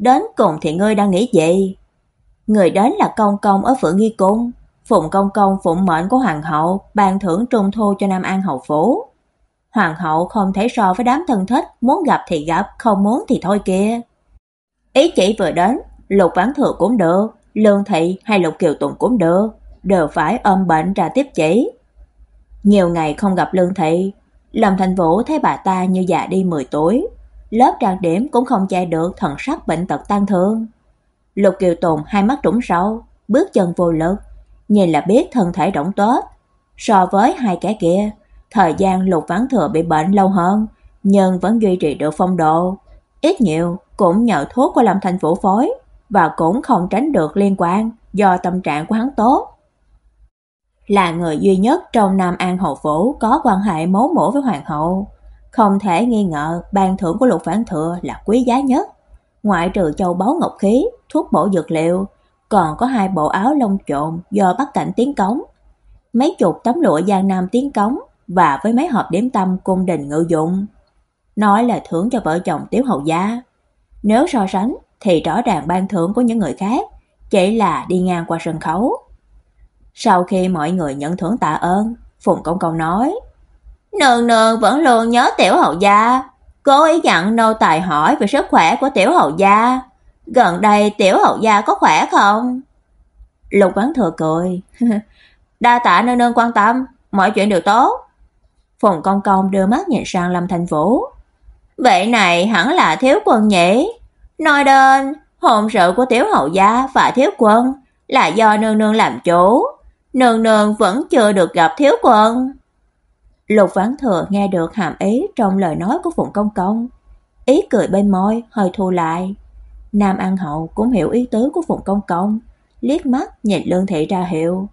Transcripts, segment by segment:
đến cùng thì ngươi đang nghĩ gì? Người đến là công công ở Phượng Nghi cung, Phụng công công phụng mệnh của hoàng hậu, ban thưởng trung thu cho Nam An hầu phủ. Hoàng hậu không thể so với đám thân thích, muốn gặp thì gặp, không muốn thì thôi kia. Ý chỉ vừa đến, Lục Vãn Thừa cũng được, Lương thị hay Lục Kiều Tùng cũng được, đều phải ôm bệnh ra tiếp chỉ. Nhiều ngày không gặp Lương thị, Lâm Thành Vũ thấy bà ta như già đi 10 tuổi, lớp trang điểm cũng không che được thần sắc bệnh tật tan thương. Lục Kiều Tùng hai mắt trũng sâu, bước chân vô lực, nhìn là biết thân thể động tốt. So với hai kẻ kia, thời gian Lục Vãn Thừa bị bệnh lâu hơn, nhưng vẫn duy trì được phong độ, ít nhiều cũng nhờ thuốc của Lâm Thành Vũ phối và cũng không tránh được liên quan do tâm trạng của hắn tốt. Là người duy nhất trong Nam An hậu phủ có quan hệ máu mủ với hoàng hậu, không thể nghi ngờ ban thưởng của Lục Vãn Thừa là quý giá nhất. Ngoại trừ châu báu ngọc khí, thuốc bổ dược liệu, còn có hai bộ áo lông trộn do Bắc Cảnh tiến cống, mấy chục tấm lụa Giang Nam tiến cống và với mấy hộp đếm tâm cung đình ngự dụng. Nói là thưởng cho vợ chồng Tiếu hậu gia. Nếu so sánh thì rõ ràng ban thưởng của những người khác chỉ là đi ngang qua sân khấu. Sau khi mọi người nhận thưởng tạ ơn, Phùng Công Công nói: Nương nương vẫn luôn nhớ tiểu hậu gia, cố ý dặn nô tài hỏi về sức khỏe của tiểu hậu gia. Gần đây tiểu hậu gia có khỏe không? Lục Vãn Thừa cười. Đa tạ nương nương quan tâm, mọi chuyện đều tốt. Phùng Công Công đưa mắt nhìn sang Lâm Thành Vũ. Vậy này hẳn là thiếu quân nhỉ? Nói đến hôn sự của tiểu hậu gia và thiếu quân là do nương nương làm chủ. Nương nương vẫn chưa được gặp thiếu quân. Lục Vãn Thừa nghe được hàm ý trong lời nói của Phụng Công Công, ý cười bên môi hơi thu lại. Nam An Hậu cũng hiểu ý tứ của Phụng Công Công, liếc mắt nhìn Lương Thị ra hiệu.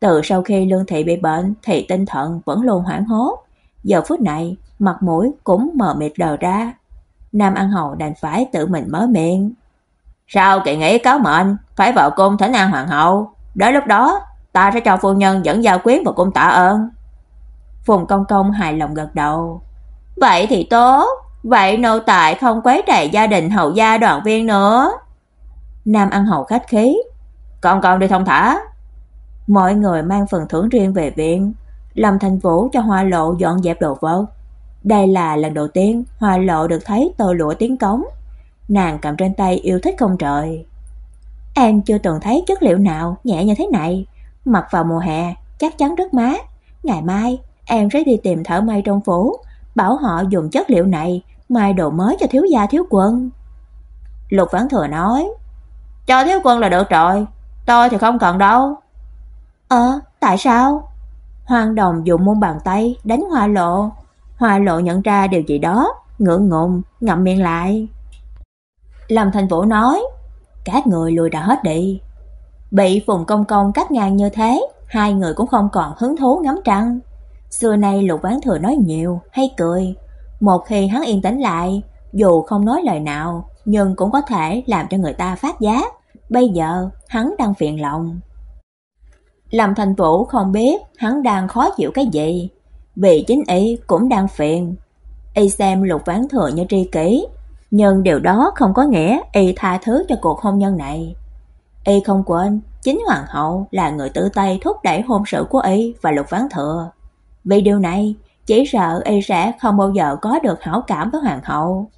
Từ sau khi Lương Thị bị bệnh thì tinh thần vẫn luôn hoảng hốt, giờ phút này mặt mũi cũng mờ mịt đờ ra. Nam An Hậu đành phải tự mình mở miệng. Sao kỳ nghĩ cáo mệnh, phải vào cung thỉnh an hoàng hậu, đến lúc đó ta sẽ cho phu nhân dẫn giao quyến vào cung tạ ơn. Phùng Công Công hài lòng gật đầu. Vậy thì tốt, vậy nô tài không quấy rầy gia đình hậu gia đoàn viên nữa. Nam ăn hậu khách khí. "Con con đi thông thả. Mọi người mang phần thưởng riêng về viện, Lâm Thành Vũ cho Hoa Lộ dọn dẹp đồ vật. Đây là lần đầu tiên Hoa Lộ được thấy tơ lụa tiếng cống. Nàng cầm trên tay yêu thích không trời. Em chưa từng thấy chất liệu nào nhẹ như thế này, mặc vào mùa hè chắc chắn rất mát. Ngày mai em sẽ đi tìm thợ may trong phố, bảo họ dùng chất liệu này may đồ mới cho thiếu gia thiếu quân. Lục Vãn Thừa nói, cho thiếu quân là được rồi, tôi thì không cần đâu. Ờ, tại sao? Hoàng Đồng dùng muôn bàn tay đánh Hoa Lộ. Hoa Lộ nhận ra điều gì đó, ngượng ngùng, ngậm miệng lại. Lâm Thành Vũ nói, các người lùi đã hết đi. Bị Phùng Công Công cắt ngang như thế, hai người cũng không còn hứng thú ngắm trăng. Xưa nay Lục Vãn Thừa nói nhiều, hay cười. Một khi hắn yên tĩnh lại, dù không nói lời nào, nhưng cũng có thể làm cho người ta phát giác. Bây giờ, hắn đang phiền lòng. Lâm Thành Vũ không biết hắn đang khó chịu cái gì, vì chính y cũng đang phiền. Y xem Lục Vãn Thừa như tri kỷ, nhưng điều đó không có nghĩa y tha thứ cho cuộc hôn nhân này. Y không quên, chính hoàng hậu là người tự tay thúc đẩy hôn sự của y và Lục Vãn Thừa. Vì điều này, chỉ sợ y sẽ không bao giờ có được hảo cảm với hoàng hậu,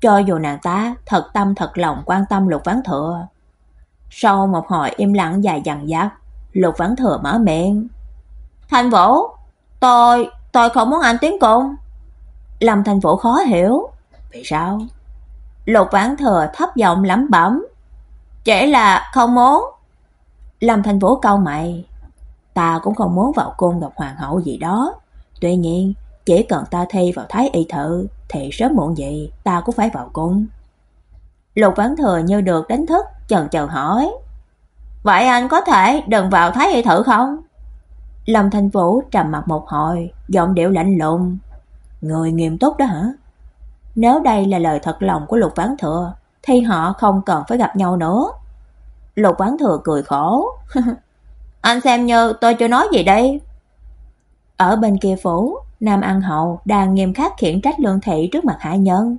cho dù nàng ta thật tâm thật lòng quan tâm Lục Vãn Thừa. Sau một hồi im lặng dài dằng dặc, Lục Vãn Thừa mở miệng. "Thành Vũ, tôi, tôi không muốn anh tiến cùng." Lâm Thành Vũ khó hiểu, "Vì sao?" Lục Vãn Thừa thấp giọng lẩm bẩm, "Chỉ là không muốn." Lâm Thành Vũ cau mày, Ta cũng không muốn vào cung gặp hoàng hậu gì đó. Tuy nhiên, chỉ cần ta thi vào thái y thự thì sớm muộn gì ta cũng phải vào cung. Lục Vãn Thừa như được đánh thức, chần chờ hỏi: "Vậy anh có thể đừng vào thái y thử không?" Lâm Thanh Vũ trầm mặt một hồi, giọng điệu lạnh lùng: "Người nghiêm túc đó hả?" Nếu đây là lời thật lòng của Lục Vãn Thừa, thì họ không cần phải gặp nhau nữa. Lục Vãn Thừa cười khổ. Anh xem như tôi chưa nói gì đây. Ở bên kia phủ, Nam An Hậu đang nghiêm khắc khiển trách Lương Thị trước mặt hạ nhân.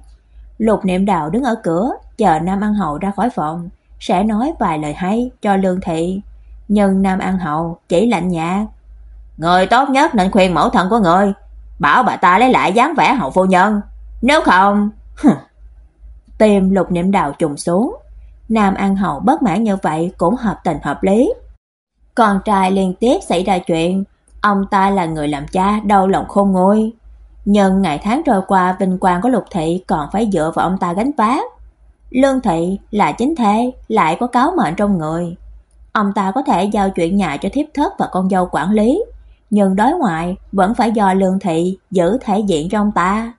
Lục Niệm Đạo đứng ở cửa, chờ Nam An Hậu ra khỏi phòng, sẽ nói vài lời hay cho Lương Thị. Nhưng Nam An Hậu chỉ lạnh nhạt. Người tốt nhất nên khuyên mẫu thân của người, bảo bà ta lấy lại dáng vẻ hậu phu nhân. Nếu không... Tim Lục Niệm Đạo trùng xuống. Nam An Hậu bất mãn như vậy cũng hợp tình hợp lý. Con trai liên tiếp xảy ra chuyện, ông ta là người làm cha đau lòng khôn nguôi. Nhưng ngày tháng trôi qua vinh quang của Lục thị còn phải dựa vào ông ta gánh vác. Lương thị là chính thê, lại có cáo mệnh trong người. Ông ta có thể giao chuyện nhà cho thiếp thất và con dâu quản lý, nhưng đối ngoại vẫn phải do Lương thị giữ thể diện cho ông ta.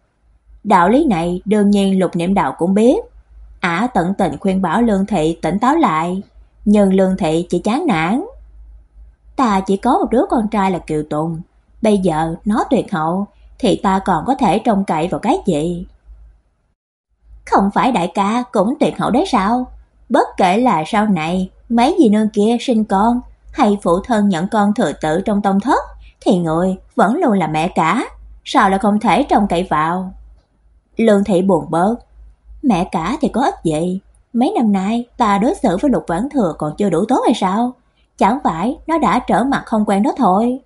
Đạo lý này đương nhiên Lục Niệm Đạo cũng biết. Ả tận tình khuyên bảo Lương thị tỉnh táo lại, nhưng Lương thị chỉ chán nản. Ta chỉ có một đứa con trai là Kiều Tùng, bây giờ nó tuyệt hậu thì ta còn có thể trông cậy vào cái gì? Không phải đại ca cũng tuyệt hậu đấy sao? Bất kể là sau này mấy dì nương kia sinh con hay phụ thân nhận con thừa tự trong tông thất thì người vẫn luôn là mẹ cả, sao lại không thể trông cậy vào? Lương thị buồn bớt. Mẹ cả thì có ích gì? Mấy năm nay ta đối xử với Lục Vãn Thừa còn chưa đủ tốt hay sao? Chẳng phải nó đã trở mặt không quen đó thôi.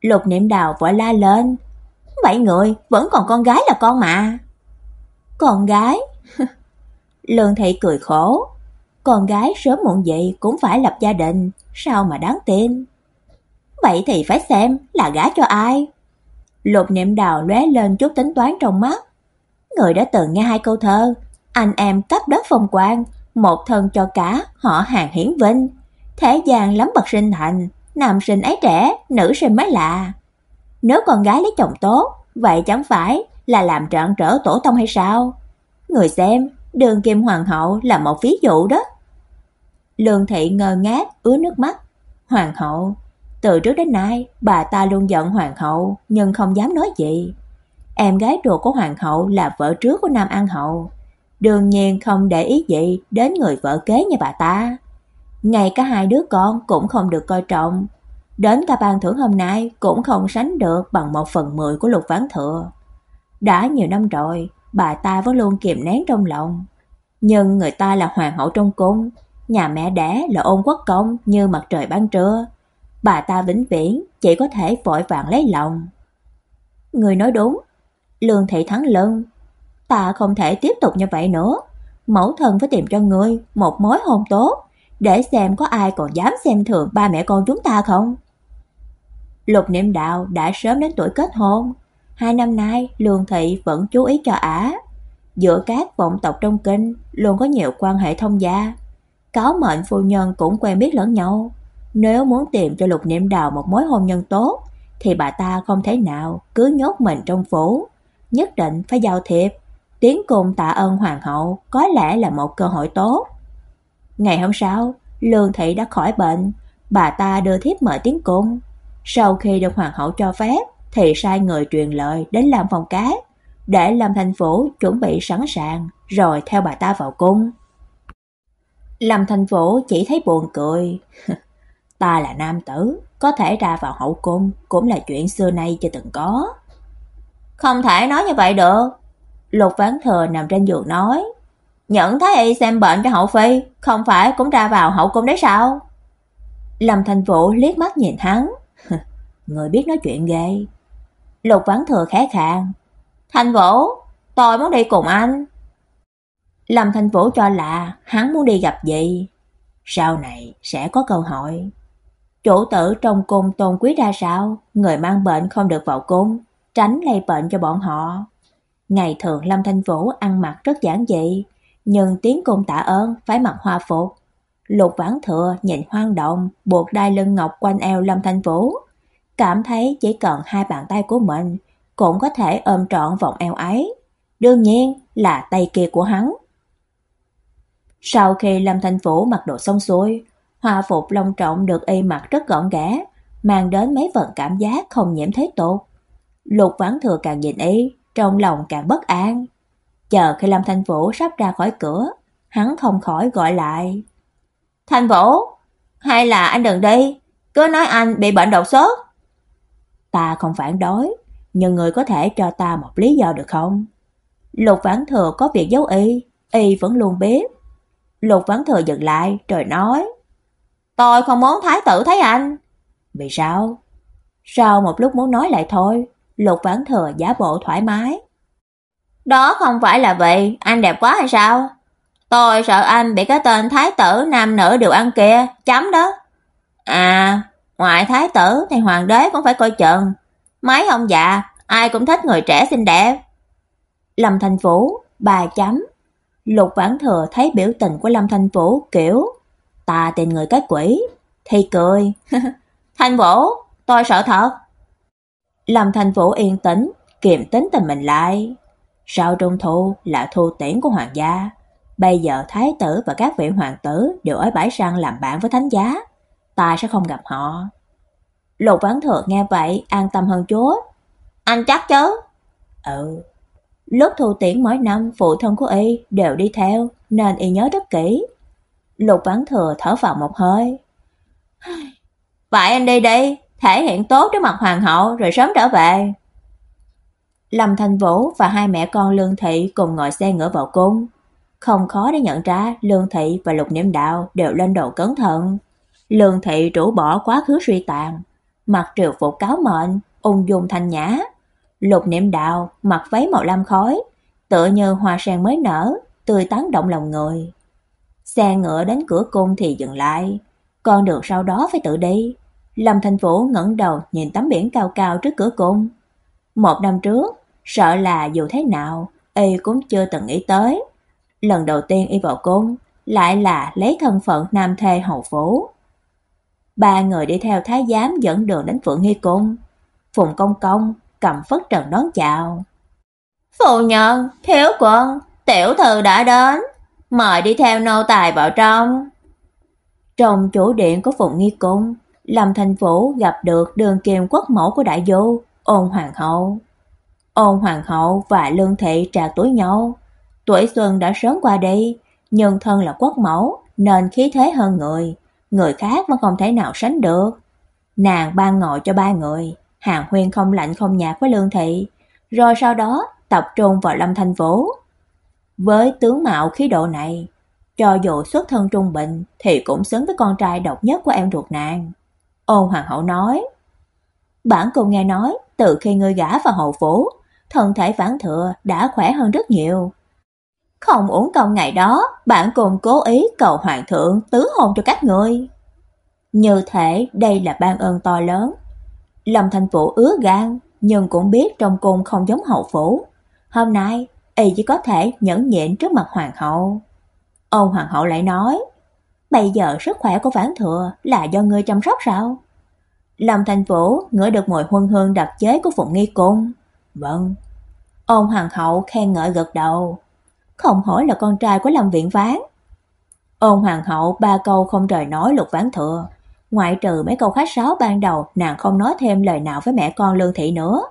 Lục Niệm Đào vội la lên. Bảy người vẫn còn con gái là con mà. Con gái? Lương thị cười khổ. Con gái sớm muộn gì cũng phải lập gia đình, sao mà đáng tin? Vậy thì phải xem là gả cho ai. Lục Niệm Đào lóe lên chút tính toán trong mắt. Người đã từng nghe hai câu thơ, anh em cấp đất phong quang, một thân cho cả họ hàng hiển vinh. Thế gian lắm bậc sinh thành, nam sinh ấy trẻ, nữ sinh mới lạ. Nếu con gái lấy chồng tốt, vậy chẳng phải là làm trọn trở tổ tông hay sao? Người xem, đường kim hoàng hậu là một ví dụ đó. Lương thị ngơ ngác, ứa nước mắt. Hoàng hậu, từ trước đến nay, bà ta luôn giận hoàng hậu, nhưng không dám nói gì. Em gái ruột của hoàng hậu là vợ trước của Nam An hậu, đương nhiên không để ý gì đến người vợ kế như bà ta. Ngay cả hai đứa con cũng không được coi trọng, đến cả ban thưởng hôm nay cũng không sánh được bằng một phần mười của Lục Vãn Thừa. Đã nhiều năm rồi, bà ta vẫn luôn kiềm nén trong lòng, nhưng người ta là hoàng hậu trong cung, nhà mẹ đẻ là ôn quốc công như mặt trời ban trưa. Bà ta vĩnh viễn chỉ có thể vội vàng lấy lòng. Người nói đúng, Lương thị thắng lưng. Ta không thể tiếp tục như vậy nữa. Mẫu thân phải tìm cho ngươi một mối hôn tốt, để xem có ai còn dám xem thường ba mẹ con chúng ta không. Lục Niệm Đạo đã sớm đến tuổi kết hôn, hai năm nay Lương thị vẫn chú ý cho ả. Giữa các vọng tộc trong kinh luôn có nhiều quan hệ thông gia. Cáo mệnh phu nhân cũng quen biết lẫn nhau. Nếu muốn tìm cho Lục Niệm Đào một mối hôn nhân tốt, thì bà ta không thể nào cứ nhốt mình trong phủ, nhất định phải giao thiệp, tiến cùng tạ ơn hoàng hậu có lẽ là một cơ hội tốt. Ngày hôm sau, Lương thị đã khỏi bệnh, bà ta đưa thiếp mời tiến cung. Sau khi được hoàng hậu cho phép, thì sai người truyền lời đến làm phòng cát, để làm thành phủ chuẩn bị sẵn sàng, rồi theo bà ta vào cung. Lâm Thành Vũ chỉ thấy buồn cười. ta là nam tử, có thể ra vào hậu cung cũng là chuyện xưa nay chưa từng có. Không thể nói như vậy được. Lục Vãn Thừa nằm trên giường nói, "Nhận thái y xem bệnh cho hậu phi, không phải cũng ra vào hậu cung đấy sao?" Lâm Thành Vũ liếc mắt nhìn hắn, người biết nói chuyện ghê. Lục Vãn Thừa khẽ khàng, "Thành Vũ, tôi muốn đi cùng anh." Lâm Thành Vũ cho là hắn muốn đi gặp gì, sau này sẽ có cơ hội. Chủ tử trong cung tôn quý ra sao, người mang bệnh không được vào cung, tránh lây bệnh cho bọn họ. Ngày thường Lâm Thanh Vũ ăn mặc rất giản dị, nhưng tiếng cung tạ ơn phải mặc hòa phục. Lục Vãn Thừa nhìn hoang động, buộc đai lưng ngọc quanh eo Lâm Thanh Vũ, cảm thấy chỉ cần hai bàn tay của mình cũng có thể ôm trọn vòng eo ấy. Đương nhiên là tay kia của hắn. Sau khi Lâm Thanh Vũ mặc đồ xong xuôi, hòa phục long trọng được y mặc rất gọn gẽ, mang đến mấy phần cảm giác không nhiễm thế tục. Lục Vãn Thừa càng nhìn y, trong lòng càng bất an. Chờ khi Lâm Thanh Vũ sắp ra khỏi cửa, hắn không khỏi gọi lại. Thanh Vũ, hay là anh đừng đi, cứ nói anh bị bệnh đột sốt. Ta không phản đối, nhưng người có thể cho ta một lý do được không? Lục Vãn Thừa có việc giấu y, y vẫn luôn biết. Lục Vãn Thừa dừng lại rồi nói: "Tôi không muốn thái tử thấy anh." "Vì sao?" Sau một lúc muốn nói lại thôi, Lục Vãn Thừa giả bộ thoải mái. "Đó không phải là vậy anh đẹp quá hay sao? Tôi sợ anh bị cái tên thái tử nam nữ đều ăn kia chấm đó." "À, ngoại thái tử thì hoàng đế cũng phải coi chừng. Mấy ông già ai cũng thích người trẻ xinh đẹp." Lâm Thành Vũ, bà chấm. Lục Vãn Thừa thấy biểu tình của Lâm Thành Vũ kiểu ta tìm người cái quỷ, thì cười. Thành Vũ, tôi sợ thật. Lâm Thành Vũ yên tĩnh, kiềm tính tình mình lại. Sau trung thu là thu tiễn của hoàng gia. Bây giờ thái tử và các vị hoàng tử đều ở bãi săn làm bạn với thánh giá. Ta sẽ không gặp họ. Lục Vãn Thừa nghe vậy an tâm hơn chút. Anh chắc chứ? Ừ, Lúc thu tiễn mỗi năm phụ thân của y đều đi theo, nên y nhớ rất kỹ. Lục Vãn Thừa thở vào một hơi. Vậy anh đi đi, thể hiện tốt trước mặt hoàng hậu rồi sớm trở về. Lâm Thành Vũ và hai mẹ con Lương Thị cùng ngồi xe ngựa vào cung. Không khó để nhận ra Lương Thị và Lục Niệm Đạo đều lên đồ cẩn thận. Lương Thị rũ bỏ quá khứ suy tàn, mặc triều phục cáo mệnh, ung dung thanh nhã, Lục Niệm Đạo mặc váy màu lam khói, tựa như hoa sen mới nở, tươi tắn động lòng người. Xe ngựa đến cửa cung thì dừng lại, con đường sau đó phải tự đi. Lâm Thành Vũ ngẩng đầu nhìn tấm biển cao cao trước cửa cung. Một năm trước, sợ là dù thế nào, y cũng chưa từng nghĩ tới. Lần đầu tiên y vào cung, lại là lấy thân phận nam thê hầu phủ. Ba người đi theo thái giám dẫn đường đến Phượng Nghi cung. Phùng Công Công, cầm phất trần đón chào. Phụ nhân, thiếu quân, tiểu thư đã đến, mời đi theo nô tài vào trong. Trong chủ điện của Phụng Nghi Cung, Lâm Thành Vũ gặp được đường kiềm quốc mẫu của đại du, ôn hoàng hậu. Ôn hoàng hậu và lương thị trà tuổi nhau, tuổi xuân đã sớm qua đi, nhưng thân là quốc mẫu nên khí thế hơn người, người khác vẫn không thể nào sánh được. Nàng ban ngồi cho ba người, Hàng Huyên không lạnh không nhạt với Lương Thị, rồi sau đó tập trung vào Lâm Thanh Vũ. Với tướng mạo khí độ này, cho dù xuất thân trung bình thì cũng xứng với con trai độc nhất của em ruột nàng. Ôn hoàng hậu nói, bản cung nghe nói từ khi ngươi gả vào hậu phủ, thân thể Vãn thừa đã khỏe hơn rất nhiều. Không uổng công ngày đó, bản cung cố ý cầu hoàng thượng tứ hôn cho các ngươi. Như thể đây là ban ơn to lớn, Lâm Thành Vũ ứa gan, nhưng cũng biết trong cung không giống hậu phủ. Hôm nay, y chỉ có thể nhẫn nhịn trước mặt hoàng hậu. Ôn hoàng hậu lại nói, bây giờ sức khỏe của Vãn Thừa là do ngươi chăm sóc sao? Lâm Thành Vũ ngửi được mùi huân hương đặc chế của Phụng Nghi Cung. Vâng. Ôn hoàng hậu khen ngợi gật đầu. Không hỏi là con trai của Lâm Viện Ván. Ôn hoàng hậu ba câu không rời nói lục ván Thừa, Ngoại trừ mấy câu khách sáo ban đầu, nàng không nói thêm lời nào với mẹ con Lương Thị nữa.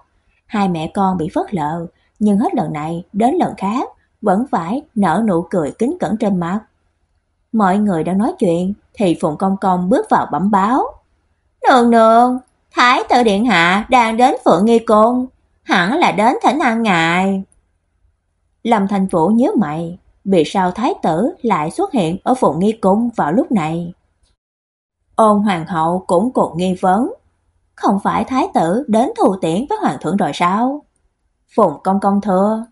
Hai mẹ con bị phớt lờ, nhưng hết lần này đến lần khác, vẫn phải nở nụ cười kính cẩn trên mặt. Mọi người đang nói chuyện, thì Phùng Công Công bước vào bẩm báo. Nương nương, Thái tử Điện Hạ đang đến Phượng Nghi Côn, hẳn là đến thỉnh an ngài. Lâm Thành Vũ nhớ mày, vì sao Thái tử lại xuất hiện ở Phượng Nghi Cung vào lúc này? Ôn hoàng hậu cũng cột nghi vấn. Không phải thái tử đến thù tiễn với hoàng thượng rồi sao? Phùng công công thưa.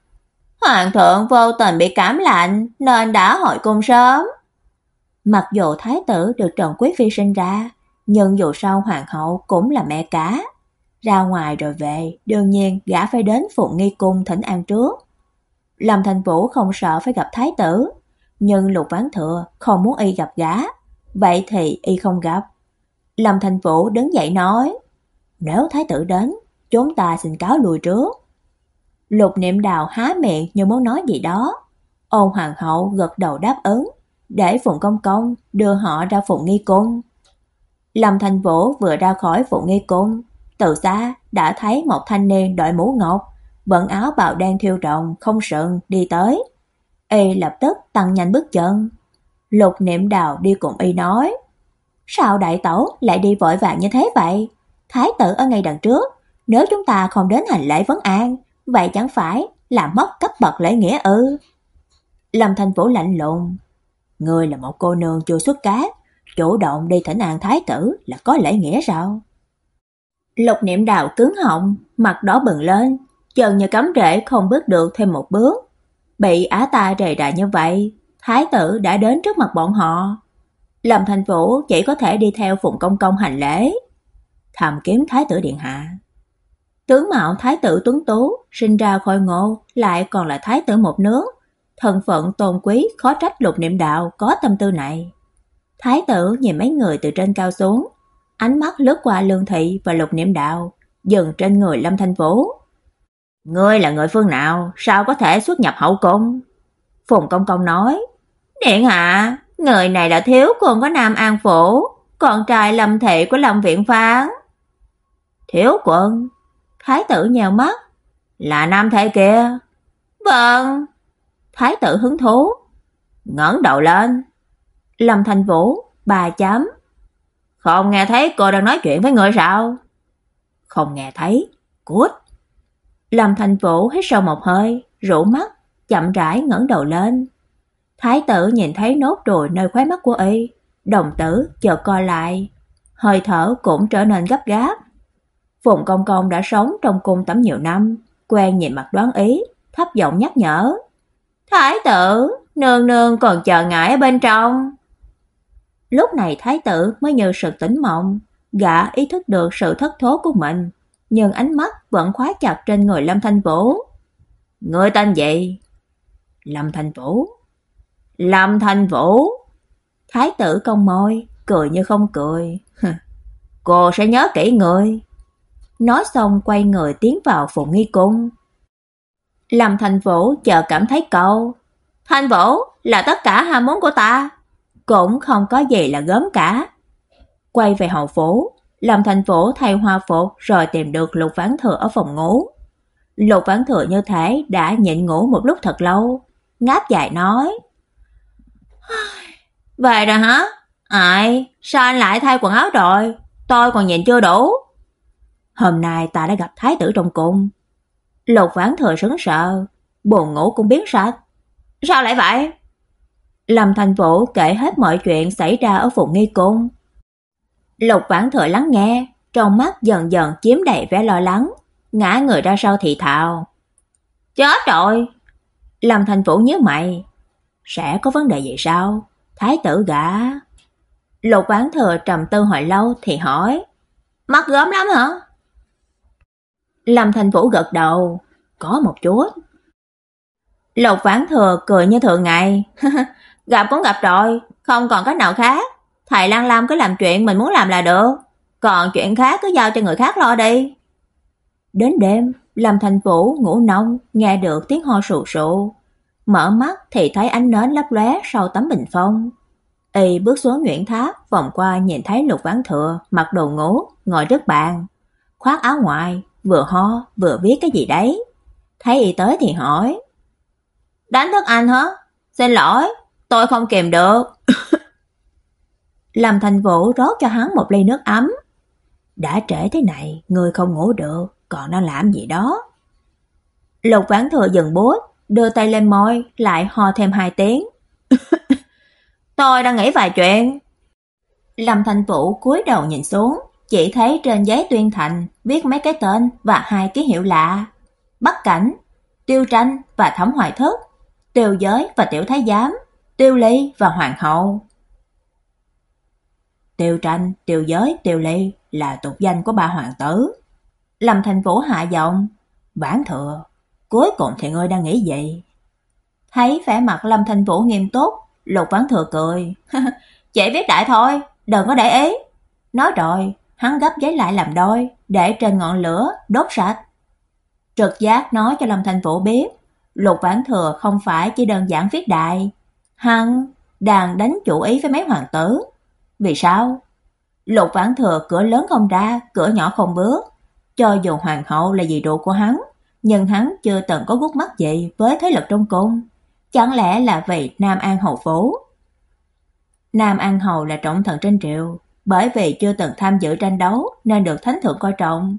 Hoàng thượng vô tình bị cảm lạnh nên đã hội cung sớm. Mặc dù thái tử được Trần Quý Phi sinh ra, nhưng dù sao hoàng hậu cũng là mẹ cả. Ra ngoài rồi về, đương nhiên gã phải đến phụng nghi cung thỉnh an trước. Lâm Thành Vũ không sợ phải gặp thái tử, nhưng Lục Vãn Thừa không muốn y gặp gã vậy thì y không gặp. Lâm Thành Vũ đứng dậy nói, nếu thái tử đến, chúng ta xin cáo lui trước. Lục Niệm Đào há miệng như muốn nói gì đó. Ôn hoàng hậu gật đầu đáp ứng, để Phụng Công Công đưa họ ra Phụng Nghi Cung. Lâm Thành Vũ vừa ra khỏi Phụng Nghi Cung, từ xa đã thấy một thanh niên đội mũ ngọc, vận áo bào đen thiêu rộng không sợn đi tới. Y lập tức tăng nhanh bước chân. Lục Niệm Đào đi cùng y nói: "Sao đại tẩu lại đi vội vàng như thế vậy? Thái tử ở ngay đằng trước, nếu chúng ta không đến hành lễ vấn an, vậy chẳng phải là mất cấp bậc lễ nghĩa ư?" Lâm Thành Vũ lạnh lùng: "Ngươi là một cô nương chưa xuất cát, chủ động đi thỉnh an thái tử là có lễ nghĩa sao?" Lục Niệm Đào cứng họng, mặt đỏ bừng lên, chân như cắm rễ không bước được thêm một bước. Bị á ta rầy rà như vậy, thái tử đã đến trước mặt bọn họ. Lâm Thành Vũ chỉ có thể đi theo Phụng Công Công hành lễ. Thầm kiếm thái tử điện hạ. Tướng mạo thái tử tuấn tú, sinh ra khôi ngô lại còn là thái tử một nước, thân phận tôn quý khó trách Lục Niệm Đạo có tâm tư này. Thái tử nhìn mấy người từ trên cao xuống, ánh mắt lướt qua Lương Thị và Lục Niệm Đạo, dừng trên người Lâm Thanh Vũ. Ngươi là người phương nào, sao có thể xuất nhập hậu cung? Phùng Công Công nói, Điện hạ, người này là thiếu quân của Nam An Phủ, con trai Lâm Thị của Lâm Viện Phán. Thiếu quân? Thái tử nhèo mắt, là Nam Thị kia. Vâng. Thái tử hứng thú, ngẩng đầu lên. Lâm Thành Vũ, bà chấm. Không nghe thấy cô đang nói chuyện với người sao? Không nghe thấy. Cút. Lâm Thành Vũ hít sâu một hơi, rũ mắt, chậm rãi ngẩng đầu lên. Thái tử nhìn thấy nốt ruồi nơi khóe mắt của y, đồng tử chợt co lại, hơi thở cũng trở nên gấp gáp. Phùng Công Công đã sống trong cung tắm nhiều năm, quen nhìn mặt đoán ý, thấp giọng nhắc nhở. Thái tử, nương nương còn chờ ngài ở bên trong. Lúc này thái tử mới như sự tỉnh mộng, gã ý thức được sự thất thố của mình, nhưng ánh mắt vẫn khóa chặt trên người Lâm Thanh Vũ. Người tên gì? Lâm Thanh Vũ. Lâm Thanh Vũ. Thái tử cong môi, cười như không cười. Cô sẽ nhớ kỹ người. Nói xong quay người tiến vào phụng nghi cung. Lâm Thanh Vũ chờ cảm thấy câu. Thanh Vũ là tất cả ham muốn của ta. Cũng không có gì là gớm cả. Quay về hậu phố, Lâm Thành phố thay hoa phục rồi tìm được Lục Vãn Thừa ở phòng ngủ. Lục Vãn Thừa như thế đã nhịn ngủ một lúc thật lâu, ngáp dài nói: "Vậy rồi hả? Ai, sao anh lại thay quần áo rồi? Tôi còn nhịn chưa đủ." Hôm nay ta đã gặp thái tử trong cung. Lục Vãn Thừa sững sờ, buồn ngủ cũng biến sạch. Sao lại vậy? Lâm Thành Vũ kể hết mọi chuyện xảy ra ở Phụng Nghi cung. Lục Vãn Thừa lắng nghe, trong mắt dần dần chiếm đầy vẻ lo lắng, ngã người ra sau thì thào. Chết rồi! Lâm Thành Vũ nhớ mày. Sẽ có vấn đề gì sao? Thái tử gã. Lục Vãn Thừa trầm tư hồi lâu thì hỏi. Mắt gớm lắm hả? Lâm Thành Vũ gật đầu. Có một chút. Lục Vãn Thừa cười như thường ngày. gặp cũng gặp rồi, không còn cách nào khác. Thầy lang Lam cứ làm chuyện mình muốn làm là được, còn chuyện khác cứ giao cho người khác lo đi. Đến đêm, Lâm Thành Vũ ngủ nông, nghe được tiếng ho sù sụ. Mở mắt thì thấy ánh nến lấp lóe sau tấm bình phong. Y bước xuống Nguyễn Tháp, vòng qua nhìn thấy Lục Vãn Thừa mặc đồ ngủ, ngồi trước bàn, khoác áo ngoài, vừa ho vừa viết cái gì đấy. Thấy y tới thì hỏi: "Đánh thức anh hả? Xin lỗi, tôi không kìm được." Lâm Thành Vũ rót cho hắn một ly nước ấm. Đã trễ thế này, người không ngủ được, còn đang làm gì đó? Lục Vãn Thừa dừng bút, đưa tay lên môi, lại ho thêm hai tiếng. Tôi đang nghĩ vài chuyện. Lâm Thành Vũ cúi đầu nhìn xuống, chỉ thấy trên giấy tuyên thành viết mấy cái tên và hai ký hiệu lạ. Bắc Cảnh, Tiêu Tranh và Thẩm Hoài Thức, Tiêu Giới và Tiểu Thái Giám, Tiêu Ly và Hoàng hậu. Tiêu tranh, tiêu giới, tiêu ly là tục danh của ba hoàng tử. Lâm thành phố hạ giọng, bản thừa, cuối cùng thì ngươi đang nghĩ gì? Thấy vẻ mặt Lâm Thành Vũ nghiêm túc, Lục Vãn Thừa cười. Chỉ viết đại thôi, đừng có để ý. Nói rồi, hắn gấp giấy lại làm đôi, để trên ngọn lửa, đốt sạch. Trực giác nói cho Lâm Thành Vũ biết, Lục Vãn Thừa không phải chỉ đơn giản viết đại. Hắn đang đánh chủ ý với mấy hoàng tử. Vì sao? Lục Vãn Thừa cửa lớn không ra, cửa nhỏ không bước. Cho dù hoàng hậu là dì ruột của hắn, nhưng hắn chưa từng có gút mắt gì với thế lực trong cung. Chẳng lẽ là vì Nam An hầu phủ? Nam An hầu là trọng thần trên triều, bởi vì chưa từng tham dự tranh đấu nên được thánh thượng coi trọng.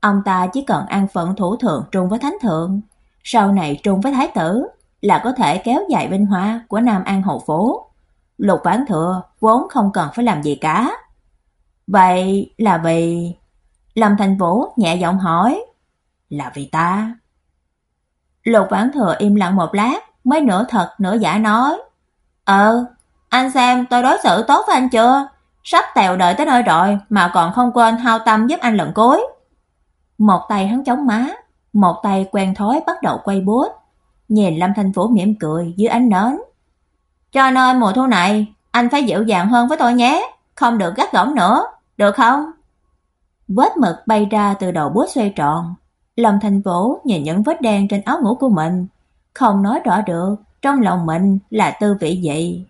Ông ta chỉ cần an phận thủ thượng trung với thánh thượng, sau này trung với thái tử là có thể kéo dài vinh hoa của Nam An hậu phố. Lục Vãn Thừa vốn không cần phải làm gì cả. Vậy là vì Lâm Thành Vũ nhẹ giọng hỏi, "Là vì ta?" Lục Vãn Thừa im lặng một lát, mới nửa thật nửa giả nói, "Ờ, anh xem tôi đối xử tốt với anh chưa? Sắp tèo đợi tới nơi rồi mà còn không quên hao tâm giúp anh lần cuối." Một tay hắn chống má, một tay quen thói bắt đầu quay bút. Nhìn Lâm Thanh Vũ mỉm cười dưới ánh nến. "Cho nên mùa thu này, anh phải dịu dàng hơn với tôi nhé, không được gắt gỏng nữa, được không?" Vết mực bay ra từ đầu bút xoay tròn. Lâm Thanh Vũ nhìn những vết đen trên áo ngủ của mình, không nói rõ được trong lòng mình là tư vị gì.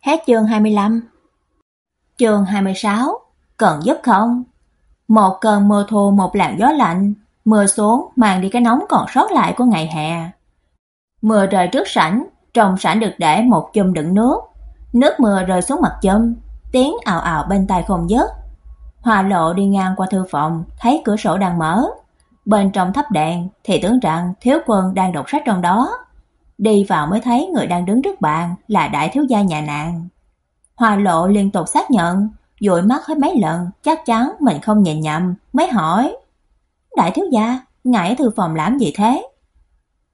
Hết chương 25 Chương 26 Cần giúp không? Một cơn mưa thu một làn gió lạnh, mưa xuống mang đi cái nóng còn sót lại của ngày hè. Mưa rơi trước sảnh, trong sảnh được để một chum đựng nước. Nước mưa rơi xuống mặt chum, tiếng ào ào bên tai không dứt. Hoa Lộ đi ngang qua thư phòng, thấy cửa sổ đang mở. Bên trong thắp đèn thì tưởng rằng thiếu quân đang đọc sách trong đó. Đi vào mới thấy người đang đứng trước bàn là đại thiếu gia nhà nàng. Hoa Lộ liên tục xác nhận, dụi mắt hết mấy lần, chắc chắn mình không nhìn nhầm, mới hỏi: "Đại thiếu gia, ngài ở thư phòng làm gì thế?"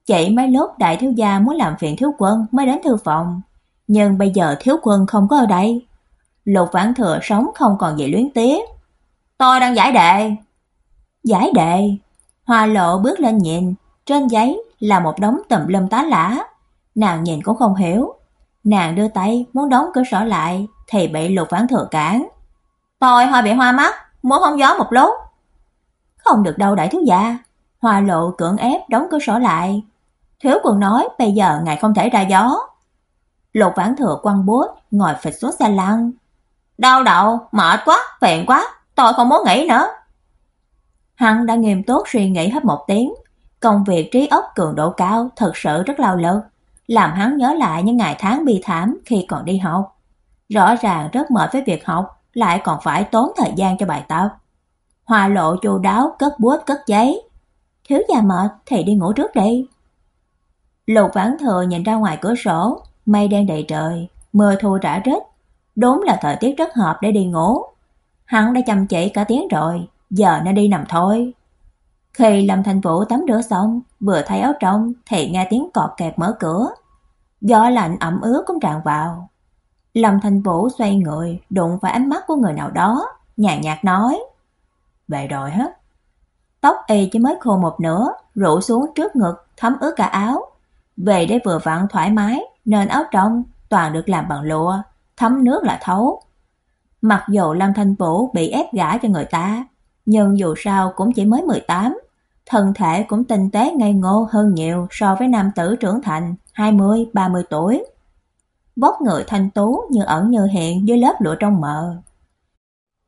chạy mấy lúc đại thiếu gia muốn làm phiền thiếu quân mới đến thư phòng, nhưng bây giờ thiếu quân không có ở đây. Lục Vãn Thừa sống không còn gì luyến tiếc. "Tôi đang giải đề." "Giải đề?" Hoa Lộ bước lên nhìn, trên giấy là một đống tùm lum tá lả. Nàng nhìn cũng không hiểu. Nàng đưa tay muốn đóng cửa sổ lại thì bị Lục Vãn Thừa cản. "Tôi hơi bị hoa mắt, muốn hóng gió một lúc." "Không được đâu đại thiếu gia." Hoa Lộ cưỡng ép đóng cửa sổ lại. Thiếu quân nói bây giờ ngài không thể ra gió. Lục Vãn Thừa quăng bút, ngồi phịch xuống xe lăn. Đau đầu, mệt quá, phiền quá, tôi không muốn nghỉ nữa. Hắn đã nghiêm túc suy nghĩ hết một tiếng, công việc trí óc cường độ cao thật sự rất lao lực, làm hắn nhớ lại những ngày tháng bi thảm khi còn đi học. Rõ ràng rất mệt với việc học, lại còn phải tốn thời gian cho bài tập. Hoa lộ chu đáo cất bút cất giấy. Thiếu gia mệt thì đi ngủ trước đi. Lục Vãn Thừa nhìn ra ngoài cửa sổ, mây đen đầy trời, mưa thu rã rít, đúng là thời tiết rất hợp để đi ngủ. Hắn đã chăm chỉ cả tiếng rồi, giờ nên đi nằm thôi. Khi Lâm Thành Vũ tắm rửa xong, vừa thay áo trong thì nghe tiếng cọt kẹt mở cửa. Gió lạnh ẩm ướt cũng tràn vào. Lâm Thành Vũ xoay người, đụng phải ánh mắt của người nào đó, nhàn nhạt nói: "Về rồi hết." Tóc y chỉ mới khô một nửa, rủ xuống trước ngực, thấm ướt cả áo. Về đây vừa vặn thoải mái, nên áo trong toàn được làm bằng lụa, thấm nước là thấu. Mặc dù Lâm Thanh Vũ bị ép gả cho người ta, nhưng dù sao cũng chỉ mới 18, thân thể cũng tinh tế ngây ngô hơn nhiều so với nam tử trưởng thành 20, 30 tuổi. Vóc người thanh tú như ẩn như hiện dưới lớp lụa trong mờ.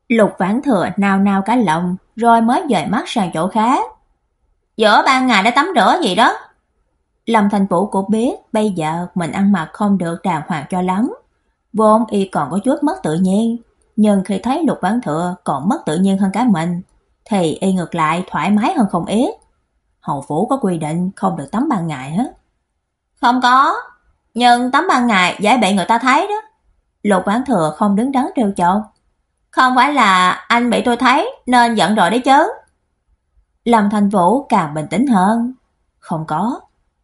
Lục Vãn Thừa nao nao cả lòng, rồi mới dời mắt sang chỗ khác. Giữa ban ngày đã tắm rửa gì đó? Lâm Thành Vũ cũng biết bây giờ mình ăn mặc không được đàng hoàng cho lắm. Vốn y còn có chút mất tự nhiên, nhưng khi thấy Lục Vãn Thừa còn mất tự nhiên hơn cả mình, thì y ngược lại thoải mái hơn không ít. Hầu phủ có quy định không được tắm ban ngày hết. Không có, nhưng tắm ban ngày dễ bị người ta thấy đó. Lục Vãn Thừa không đứng đắn trêu chọc. Không phải là anh bị tôi thấy nên giận rồi đấy chứ. Lâm Thành Vũ càng bình tĩnh hơn. Không có,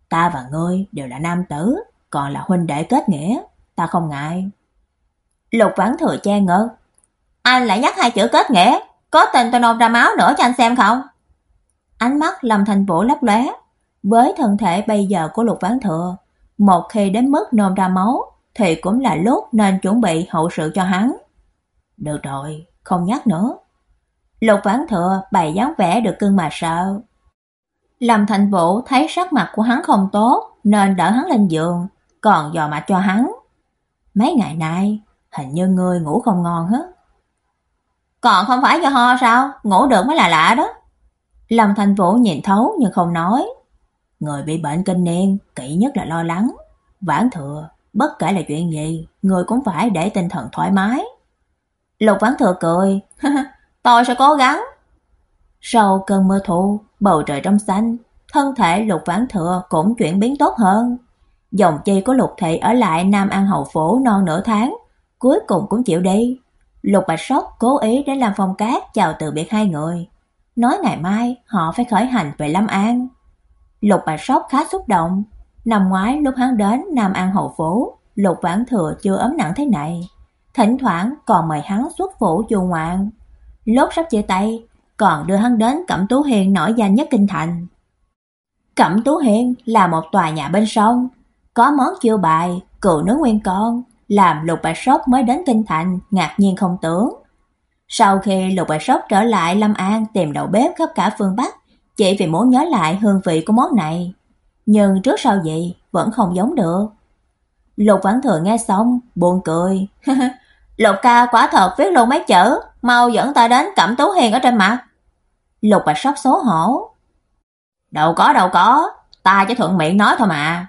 ta và ngươi đều là nam tử, còn là huynh đệ kết nghĩa, ta không ngại. Lục Vãn Thừa che ngực. Anh lại nhắc hai chữ kết nghĩa, có tình tôi nôn ra máu nữa cho anh xem không? Ánh mắt Lâm Thành Vũ lấp lóe, với thân thể bây giờ của Lục Vãn Thừa, một khi đến mức nôn ra máu thì cũng là lúc nên chuẩn bị hậu sự cho hắn. Được rồi, không nhắc nữa. Lục Vãn Thừa bày dáng vẻ được cưng mà sợ. Lâm Thành Vũ thấy sắc mặt của hắn không tốt nên đỡ hắn lên giường, còn dò mặt cho hắn. Mấy ngày nay, hình như ngươi ngủ không ngon hết. Còn không phải do ho sao, ngủ được mới là lạ đó. Lâm Thành Vũ nhìn thấu nhưng không nói. Người bị bệnh kinh niên, kỹ nhất là lo lắng. Vãn thừa, bất kể là chuyện gì, người cũng phải để tinh thần thoải mái. Lục Vãn thừa cười, tôi sẽ cố gắng. Sau cơn mưa thu, bầu trời trong xanh, thân thể Lục Vãn thừa cũng chuyển biến tốt hơn. Dòng chi của Lục Thị ở lại Nam An hậu phủ non nửa tháng, cuối cùng cũng chịu đi. Lục Bạch Sóc cố ý đến làm Phong Cát chào từ biệt hai người, nói ngày mai họ phải khởi hành về Lâm An. Lục Bạch Sóc khá xúc động, năm ngoái lúc hắn đến Nam An hậu phủ, Lục Vãn Thừa chưa ấm nặng thế này, thỉnh thoảng còn mời hắn xuất phủ du ngoạn. Lúc sắp chia tay, còn đưa hắn đến Cẩm Tú Hiền nổi danh nhất kinh thành. Cẩm Tú Hiền là một tòa nhà bên sông, có món chiêu bài, cừu nướng nguyên con, làm Lục Bạch Sóc mới đến kinh thành ngạc nhiên không tưởng. Sau khi Lục Bạch Sóc trở lại Lâm An tìm đầu bếp khắp cả phương Bắc, chỉ vì muốn nhớ lại hương vị của món này, nhưng trước sau vậy vẫn không giống được. Lục Vãn Thừa nghe xong, buồn cười. Lục ca quả thật viết luôn mấy chữ, mau dẫn ta đến Cẩm Tú Hiền ở trên mặt. Lục Bạch sốc xấu hổ. Đâu có đâu có, ta chỉ thuận miệng nói thôi mà.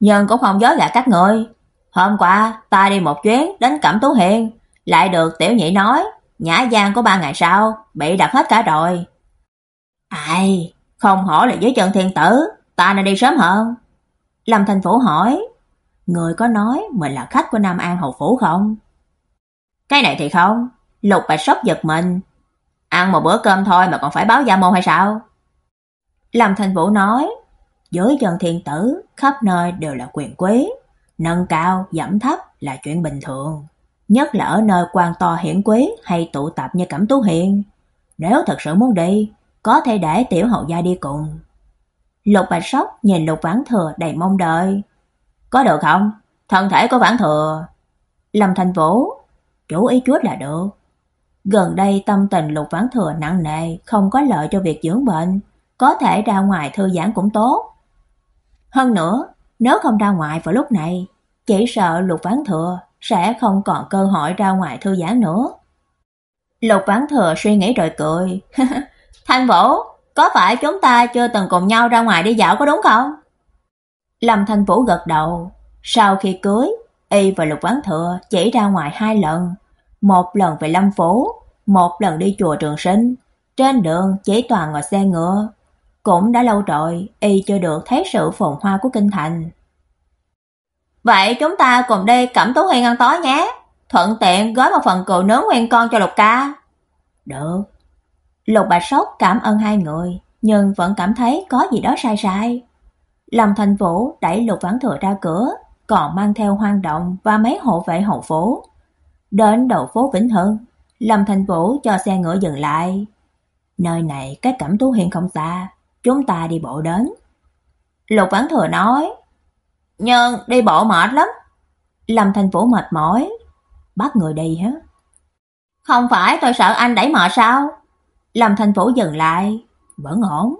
Nhưng cũng không dối gạt các người, Hôm qua ta đi một chuyến đến Cẩm Tú Hiền, lại được tiểu nhị nói, nhã gian của ba ngày sau bị đặt hết cả rồi. Ai, không hỏi là dưới chân thiên tử, ta nên đi sớm hơn. Lâm Thành Phủ hỏi, người có nói mình là khách của Nam An hầu phủ không? Cái này thì không, Lục Bạch Sóc giật mình. Ăn một bữa cơm thôi mà còn phải báo gia môn hay sao? Lâm Thành Vũ nói, giới dân thiên tử khắp nơi đều là quyền quý, nâng cao, giảm thấp là chuyện bình thường, nhất là ở nơi quan to hiển quý hay tụ tập như Cẩm Tú Hiền. Nếu thật sự muốn đi, có thể để tiểu hậu gia đi cùng. Lục Bạch Sóc nhìn Lục Vãn Thừa đầy mong đợi. Có được không? Thân thể của Vãn Thừa. Lâm Thành Vũ, chủ ý chút là được. Gần đây tâm tình Lục Vãn Thừa nặng nề, không có lợi cho việc dưỡng bệnh, có thể ra ngoài thư giãn cũng tốt. Hơn nữa, nếu không ra ngoài vào lúc này, chỉ sợ Lục Vãn Thừa sẽ không còn cơ hội ra ngoài thư giãn nữa. Lục Vãn Thừa suy nghĩ rồi cười. Thanh Vũ, có phải chúng ta chưa từng cùng nhau ra ngoài đi dạo có đúng không? Lâm Thanh Vũ gật đầu. Sau khi cưới, y và Lục Vãn Thừa chỉ ra ngoài hai lần. Một lần về Lâm phố, một lần đi chùa Trường Sinh. Trên đường chỉ toàn ngồi xe ngựa. Cũng đã lâu rồi, y chưa được thấy sự phồn hoa của kinh thành. Vậy chúng ta cùng đi Cẩm Tú Hiên ăn tối nhé, thuận tiện gói một phần cừu nướng nguyên con cho Lục ca. Được. Lục Bạch Sóc cảm ơn hai người, nhưng vẫn cảm thấy có gì đó sai sai. Lâm Thành Vũ đẩy Lục Vãn Thừa ra cửa, còn mang theo Hoang Động và mấy hộ vệ hậu phố. Đến đầu phố Vĩnh Hưng, Lâm Thành Vũ cho xe ngựa dừng lại. Nơi này cách Cẩm Tú Hiên không xa, chúng ta đi bộ đến. Lục Vãn Thừa nói, nhưng đi bộ mệt lắm. Lâm Thành Vũ mệt mỏi, bắt người đi hả? Không phải tôi sợ anh đẩy mệt sao? Lâm Thành Vũ dừng lại, vẫn ổn.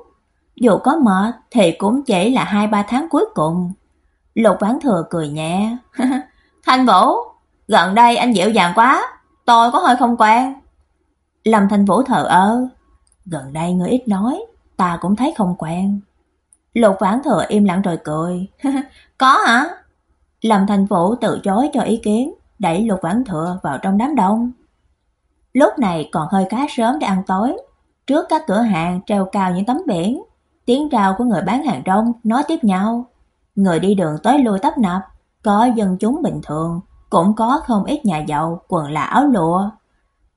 Dù có mệt thì cũng chỉ là 2-3 tháng cuối cùng. Lục Vãn Thừa cười nhẹ. thanh Vũ, gần đây anh dịu dàng quá, tôi có hơi không quen. Lâm thanh Vũ thờ ơ. Gần đây ngươi ít nói, ta cũng thấy không quen. Lục Vãn Thừa im lặng rồi cười. Có hả? Lâm thanh Vũ từ chối cho ý kiến, đẩy Lục Vãn Thừa vào trong đám đông. Lúc này còn hơi khá sớm để ăn tối. Trước các cửa hàng treo cao những tấm biển, tiếng rào của người bán hàng rong nói tiếp nhau. Người đi đường tới lui tấp nập, có dân chúng bình thường, cũng có không ít nhà giàu quần là áo lụa.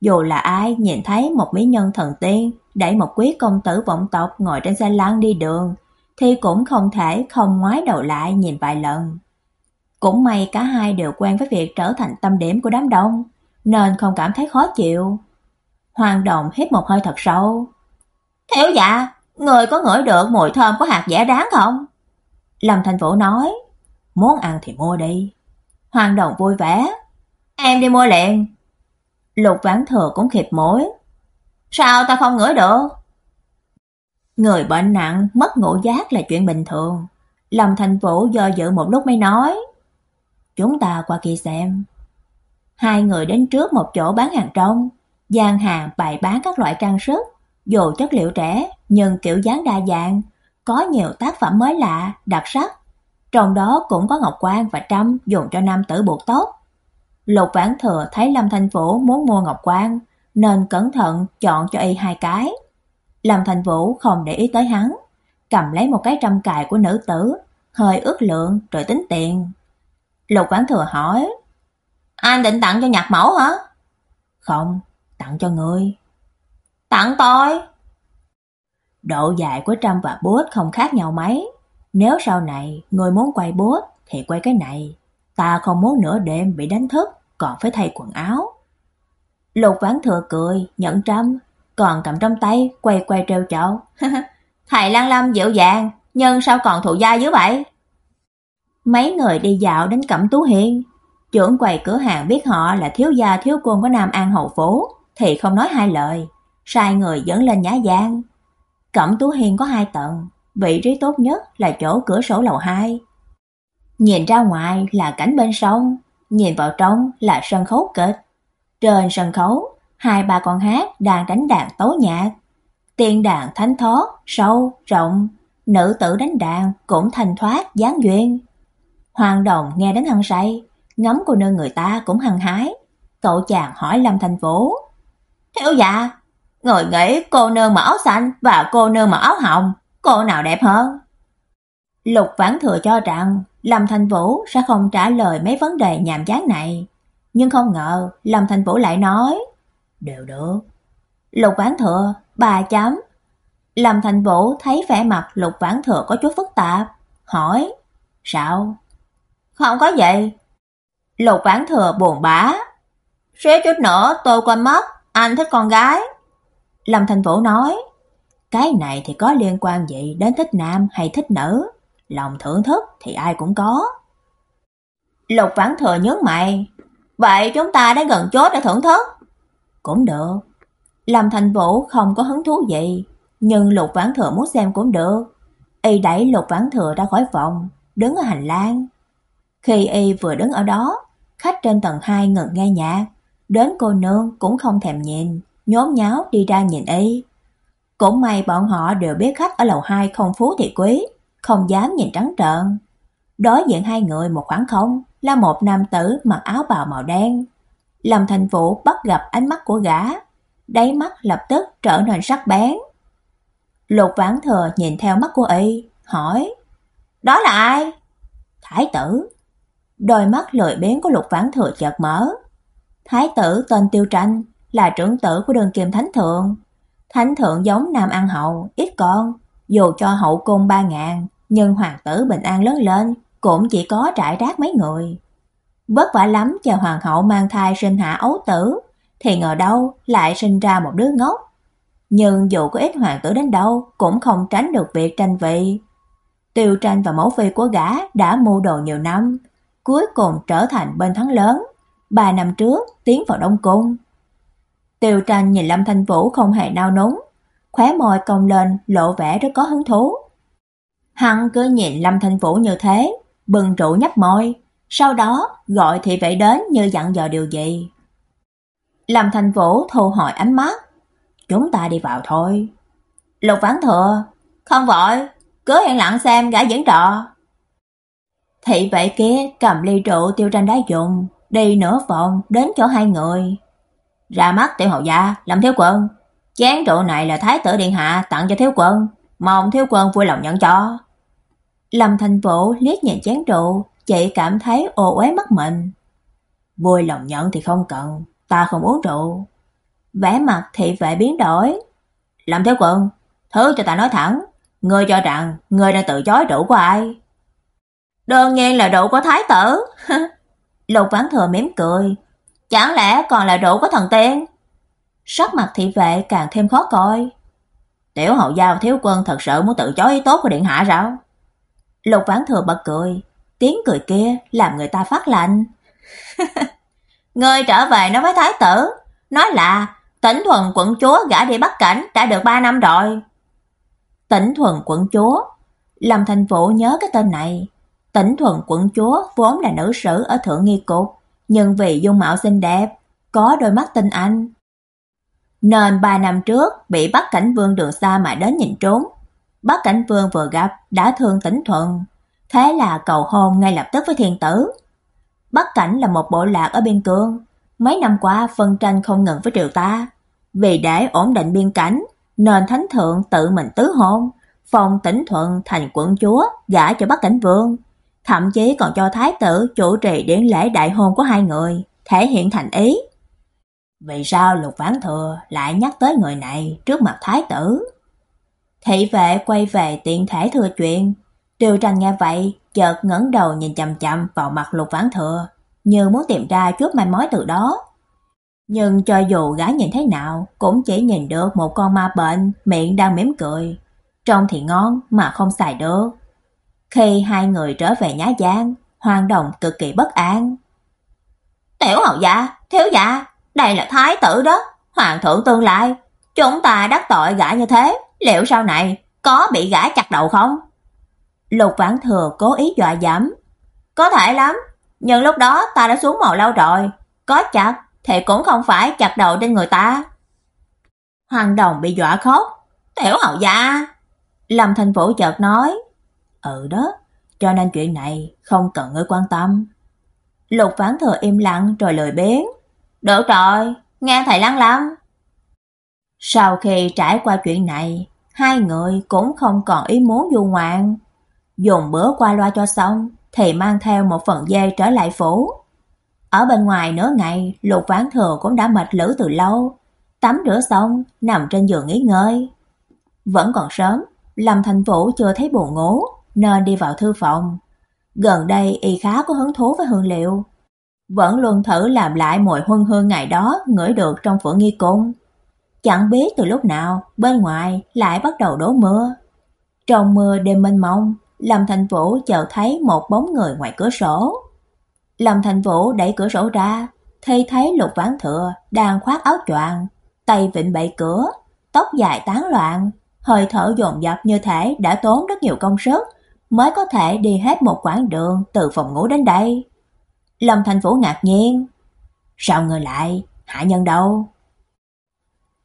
Dù là ai nhìn thấy một mỹ nhân thần tiên đẩy một quý công tử vọng tộc ngồi trên xe lăn đi đường, thì cũng không thể không ngoái đầu lại nhìn vài lần. Cũng may cả hai đều quen với việc trở thành tâm điểm của đám đông, nên không cảm thấy khó chịu. Hoàng Đồng hít một hơi thật sâu. Thiếu dạ, người có ngửi được mùi thơm của hạt dẻ đáng không? Lâm Thành Vũ nói, muốn ăn thì mua đi. Hoàng Đồng vui vẻ, em đi mua liền. Lục Vãn Thừa cũng khịp mối. Sao ta không ngửi được? Người bệnh nặng mất ngộ giác là chuyện bình thường. Lâm Thành Vũ do dự một lúc mới nói, chúng ta qua kia xem. Hai người đến trước một chỗ bán hàng trong, gian hàng bày bán các loại trang sức, dù chất liệu trẻ nhưng kiểu dáng đa dạng, có nhiều tác phẩm mới lạ, đặc sắc. Trong đó cũng có ngọc quan và trâm dùng cho nam tử buộc tóc. Lục Vãn Thừa thấy Lâm thành Vũ muốn mua ngọc quan, nên cẩn thận chọn cho y hai cái. Lâm thành Vũ không để ý tới hắn, cầm lấy một cái trăm cài của nữ tử, hơi ước lượng rồi tính tiền. Lục Vãn Thừa hỏi: "Anh định tặng cho nhạc mẫu hả?" "Không, tặng cho ngươi." "Tặng tôi?" Độ dài của trăm và bốt không khác nhau mấy, nếu sau này người muốn quay bốt thì quay cái này, ta không muốn nửa đêm bị đánh thức còn phải thay quần áo. Lục Vãn Thừa cười, nhận trăm, còn cầm trong tay quay quay trêu chọc. Thầy Lan Lâm dịu dàng, nhưng sao còn thụ gia dữ vậy? Mấy người đi dạo đến Cẩm Tú Hiên, trưởng quầy cửa hàng biết họ là thiếu gia thiếu quân của Nam An hậu phố thì không nói hai lời, sai người dẫn lên nhã gian. Cẩm Tú Hiên có hai tầng, vị trí tốt nhất là chỗ cửa sổ lầu 2. Nhìn ra ngoài là cảnh bên sông, nhìn vào trong là sân khấu kịch. Trên sân khấu, hai ba con hát đang đánh đàn tấu nhạc. Tiên đàn thánh thó sâu, rộng, nữ tử đánh đàn cũng thanh thoát dáng duyên. Hoàng Đồng nghe đến hăng say, ngắm cô nương người ta cũng hăng hái. Cậu chàng hỏi Lâm Thành Vũ: "Thiếu dạ, ngồi nghĩ cô nương mặc áo xanh và cô nương mặc áo hồng, cô nào đẹp hơn?" Lục Vãn Thừa cho rằng Lâm Thành Vũ sẽ không trả lời mấy vấn đề nhàm chán này, nhưng không ngờ Lâm Thành Vũ lại nói: "Đều được." Lục Vãn Thừa, ba chấm. Lâm Thành Vũ thấy vẻ mặt Lục Vãn Thừa có chút phức tạp, hỏi: "Sao?" "Không có vậy Lục Vãn Thừa buồn bã. xế chút nữa tôi quên mất, anh thích con gái." Lâm Thành Vũ nói: "Cái này thì có liên quan gì đến thích nam hay thích nữ?" lòng thưởng thức thì ai cũng có. Lục Vãn Thừa nhớ mày, vậy chúng ta đã gần chốt để thưởng thức. Cũng được. Lâm Thành Vũ không có hứng thú gì, nhưng Lục Vãn Thừa muốn xem cũng được. Y đẩy Lục Vãn Thừa ra khỏi phòng, đứng ở hành lang. Khi y vừa đứng ở đó, khách trên tầng 2 ngừng nghe nhạc, đến cô nương cũng không thèm nhìn, nhốn nháo đi ra nhìn y. Cũng may bọn họ đều biết khách ở lầu 2 không phú thì quý, không dám nhìn trắng trợn. Đối diện hai người một khoảng không là một nam tử mặc áo bào màu đen. Lâm Thành Vũ bắt gặp ánh mắt của gã, đáy mắt lập tức trở nên sắc bén. Lục Vãn Thừa nhìn theo mắt của y, hỏi: "Đó là ai?" "Thái tử." Đôi mắt lười biếng của Lục Vãn Thừa chợt mở. Thái tử tên Tiêu Tranh, là trưởng tử của Đường kiềm Thánh thượng. Thánh thượng giống Nam An hậu, ít con, dù cho hậu cung ba ngàn, nhưng hoàng tử bình an lớn lên cũng chỉ có trải rác mấy người. Vất vả lắm chờ hoàng hậu mang thai sinh hạ ấu tử, thì ngờ đâu lại sinh ra một đứa ngốc. Nhưng dù có ít hoàng tử đến đâu cũng không tránh được việc tranh vị. Tiêu tranh và mẫu phi của gã đã mưu đồ nhiều năm, cuối cùng trở thành bên thắng lớn. Ba năm trước tiến vào Đông Cung. Tiêu tranh nhìn Lâm Thanh Vũ không hề nao núng, khóe môi cong lên lộ vẻ rất có hứng thú. Hắn cứ nhìn Lâm Thanh Vũ như thế, bừng rượu nhấp môi, sau đó gọi thị vệ đến như dặn dò điều gì. Lâm Thanh Vũ thu hồi ánh mắt, chúng ta đi vào thôi. Lục Vãn Thừa, không vội, cứ yên lặng xem gã diễn trò. Thị vệ kia cầm ly rượu tiêu tranh đá dùng, đi nửa vòng đến chỗ hai người. Ra mắt tiểu hậu gia, Lâm Thiếu Quân, chén rượu này là thái tử điện hạ tặng cho thiếu quân, mong thiếu quân vui lòng nhận cho. Lâm Thành Vũ liếc nhìn chén rượu, chỉ cảm thấy ô uế mất mình. Vui lòng nhận thì không cần, ta không uống rượu. Vẻ mặt thị vệ biến đổi. Lâm Thiếu Quân, thứ cho ta nói thẳng, ngươi cho rằng ngươi đang tự chối rượu của ai? Đương nhiên là rượu của thái tử. Lục Vãn Thừa mỉm cười, chẳng lẽ còn là rượu của thần tiên? Sắc mặt thị vệ càng thêm khó coi. Tiểu hậu giao thiếu quân thật sự muốn tự chối ý tốt của điện hạ sao? Lục Vãn Thừa bật cười, tiếng cười kia làm người ta phát lạnh. Ngươi trở về nói với thái tử, nói là Tỉnh Thuần quận chúa gả đi Bắc Cảnh đã được 3 năm rồi. Tỉnh Thuần quận chúa, Lâm Thành Vũ nhớ cái tên này. Tỉnh Thuần quận chúa vốn là nữ sử ở thượng nghi cục, nhưng vì dung mạo xinh đẹp, có đôi mắt tinh anh, nên 3 năm trước bị Bắc Cảnh Vương đường xa mà đến nhìn trốn. Bắc Cảnh Vương vừa gặp đã thương Tĩnh Thuận, thế là cầu hôn ngay lập tức với thiên tử. Bắc Cảnh là một bộ lạc ở biên cương, mấy năm qua phân tranh không ngừng với triều ta, vì để ổn định biên cảnh, nên thánh thượng tự mình tứ hôn, phong Tĩnh Thuận thành quận chúa, gả cho Bắc Cảnh Vương, thậm chí còn cho thái tử chủ trì điển lễ đại hôn của hai người, thể hiện thành ý. Vì sao Lục Vãn Thừa lại nhắc tới người này trước mặt thái tử? Thị vệ quay về tiện thể thừa chuyện, Tiêu Tranh nghe vậy, chợt ngẩng đầu nhìn chằm chằm vào mặt Lục Vãn Thừa, như muốn tìm ra chút manh mối từ đó. Nhưng cho dù gã nhìn thế nào, cũng chỉ nhìn được một con ma bệnh, miệng đang mỉm cười. Trông thì ngon mà không xài được. Khi hai người trở về Nhã Giang, Hoàng Đồng cực kỳ bất an. "Tiểu hầu gia, thiếu gia, đây là thái tử đó, hoàng thượng tương lai, chúng ta đắc tội gã như thế, liệu sau này có bị gã chặt đầu không?" Lục Vãn Thừa cố ý dọa dẫm. "Có thể lắm, nhưng lúc đó ta đã xuống mồ lâu rồi, có chặt thì cũng không phải chặt đầu trên người ta." Hoàng Đồng bị dọa khóc. "Tiểu hầu gia." Lâm Thành Vũ chợt nói, "Ừ đó, cho nên chuyện này không cần ngươi quan tâm." Lục Vãn Thừa im lặng rồi lời bén "Được rồi, nghe thầy lắng lắm." Sau khi trải qua chuyện này, hai người cũng không còn ý muốn du ngoạn, dùng bữa qua loa cho xong thì mang theo một phần dê trở lại phủ. Ở bên ngoài nửa ngày, Lục Vãn Thừa cũng đã mệt lử từ lâu, tắm rửa xong, nằm trên giường nghỉ ngơi. Vẫn còn sớm, Lâm Thành Vũ chưa thấy buồn ngủ, nên đi vào thư phòng. Gần đây y khá có hứng thú với hương liệu, vẫn luôn thử làm lại mùi hương hương ngày đó ngửi được trong phượng nghi cung. Chẳng biết từ lúc nào, bên ngoài lại bắt đầu đổ mưa. Trong mưa đêm mênh mông, Lâm Thành Vũ chợt thấy một bóng người ngoài cửa sổ. Lâm Thành Vũ đẩy cửa sổ ra, thấy thấy Lục Vãn Thừa đang khoác áo choàng, tay vịn bậy cửa, tóc dài tán loạn, hơi thở dồn dập như thể đã tốn rất nhiều công sức mới có thể đi hết một quãng đường từ phòng ngủ đến đây. Lâm Thành Vũ ngạc nhiên, "Sao người lại? Hạ nhân đâu?"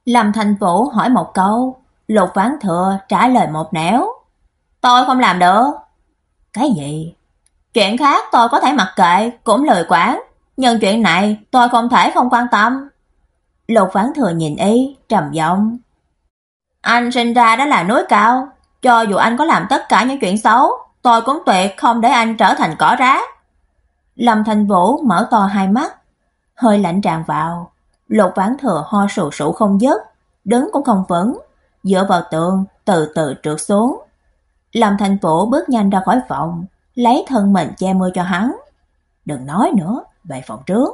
Lâm Thành Vũ hỏi một câu, Lục Vãn Thừa trả lời một nẻo, "Tôi không làm được." "Cái gì?" "Chuyện khác tôi có thể mặc kệ, cũng lời quản, nhưng chuyện này tôi không thể không quan tâm." Lục Vãn Thừa nhìn y, trầm giọng, anh sinh ra đã là núi cao, cho dù anh có làm tất cả những chuyện xấu, tôi cũng tuyệt không để anh trở thành cỏ rác. Lâm Thành Vũ mở to hai mắt, hơi lạnh tràn vào, Lục Vãn Thừa ho sù sụ không dứt, đứng cũng không vững, dựa vào tường, từ từ trượt xuống. Lâm Thành Vũ bước nhanh ra khỏi phòng, lấy thân mình che mưa cho hắn. "Đừng nói nữa, về phòng trước."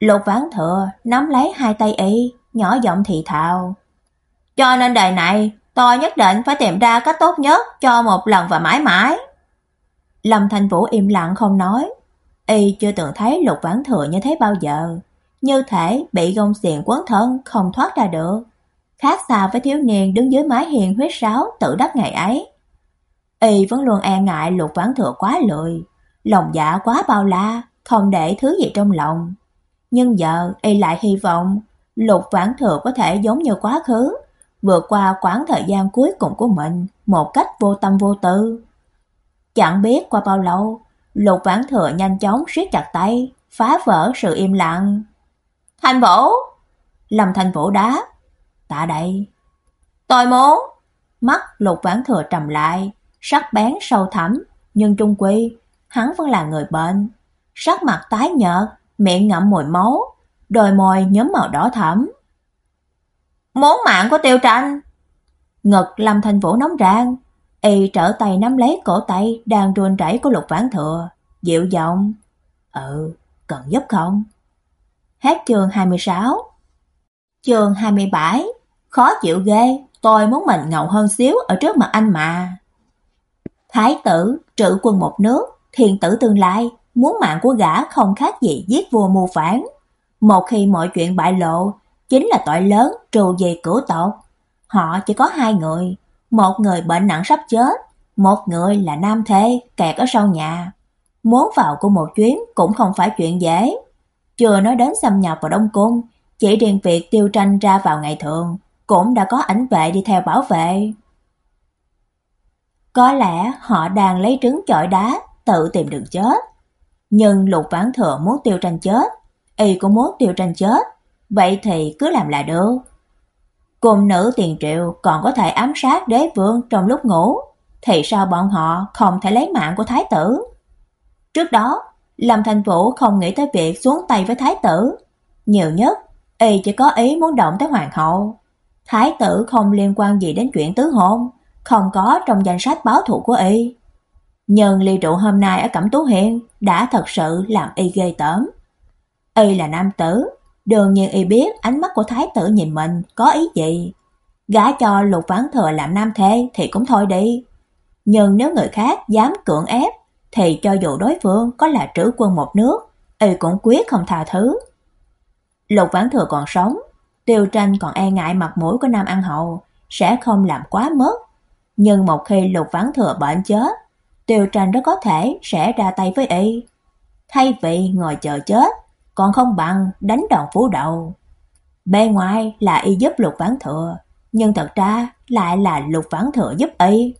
Lục Vãn Thừa nắm lấy hai tay y, nhỏ giọng thì thào. Cho nên đời này, tôi nhất định phải tìm ra cách tốt nhất cho một lần và mãi mãi. Lâm Thành Vũ im lặng không nói. Y chưa từng thấy Lục Vãn Thừa như thế bao giờ. Như thể bị gông xiềng quấn thân không thoát ra được. Khác xa với thiếu niên đứng dưới mái hiền huyết sáo tự đắc ngày ấy. Y vẫn luôn e ngại Lục Vãn Thừa quá lười, lòng dạ quá bao la, không để thứ gì trong lòng. Nhưng giờ Y lại hy vọng Lục Vãn Thừa có thể giống như quá khứ, vượt qua quãng thời gian cuối cùng của mình một cách vô tâm vô tư. Chẳng biết qua bao lâu, Lục Vãn Thừa nhanh chóng siết chặt tay, phá vỡ sự im lặng. "Thành Vũ!" Lâm Thành Vũ đá. "Tạ đây." "Tôi muốn." Mắt Lục Vãn Thừa trầm lại, sắc bén sâu thẳm, nhưng trung quy hắn vẫn là người bệnh. Sắc mặt tái nhợt, miệng ngậm mùi máu, đôi môi nhóm màu đỏ thẫm. Muốn mạng của Tiêu Tranh. Ngực Lâm thành Vũ nóng rang, y trở tay nắm lấy cổ tay đang run rẩy của Lục Vãn Thừa, dịu giọng, "Ừ, cần giúp không?" Hết chương 26. Chương 27, khó chịu ghê, tôi muốn mình ngầu hơn xíu ở trước mặt anh mà. Thái tử, trữ quân một nước, thiên tử tương lai, muốn mạng của gã không khác gì giết vua mưu phản. Một khi mọi chuyện bại lộ, chính là tội lớn trù về cửu tộc. Họ chỉ có hai người, một người bệnh nặng sắp chết, một người là nam thê kẹt ở sau nhà, muốn vào cung một chuyến cũng không phải chuyện dễ. Chưa nói đến xâm nhập vào Đông cung, chỉ riêng việc Tiêu Tranh ra vào ngày thường cũng đã có ảnh vệ đi theo bảo vệ. Có lẽ họ đang lấy trứng chọi đá, tự tìm đường chết. Nhưng Lục Vãn Thừa muốn Tiêu Tranh chết, y cũng muốn Tiêu Tranh chết, vậy thì cứ làm là được. Cùng nữ tiền triệu còn có thể ám sát đế vương trong lúc ngủ, thì sao bọn họ không thể lấy mạng của thái tử? Trước đó, Lâm Thành Vũ không nghĩ tới việc xuống tay với thái tử, nhiều nhất y chỉ có ý muốn động tới hoàng hậu. Thái tử không liên quan gì đến chuyện tứ hôn, không có trong danh sách báo thù của y. Nhưng ly rượu hôm nay ở Cẩm Tú Hiên đã thật sự làm y ghê tởm. Y là nam tử, đương nhiên y biết ánh mắt của thái tử nhìn mình có ý gì. Gả cho Lục Vãn Thừa làm nam thê thì cũng thôi đi. Nhưng nếu người khác dám cưỡng ép thì cho dù đối phương có là trữ quân một nước, y cũng quyết không tha thứ. Lục Vãn Thừa còn sống, Tiêu Tranh còn e ngại mặt mũi của Nam An Hậu, sẽ không làm quá mất. Nhưng một khi Lục Vãn Thừa bệnh chết, Tiêu Tranh rất có thể sẽ ra tay với y. Thay vì ngồi chờ chết, còn không bằng đánh đòn phủ đầu. Bên ngoài là y giúp Lục Vãn Thừa, nhưng thật ra lại là Lục Vãn Thừa giúp y.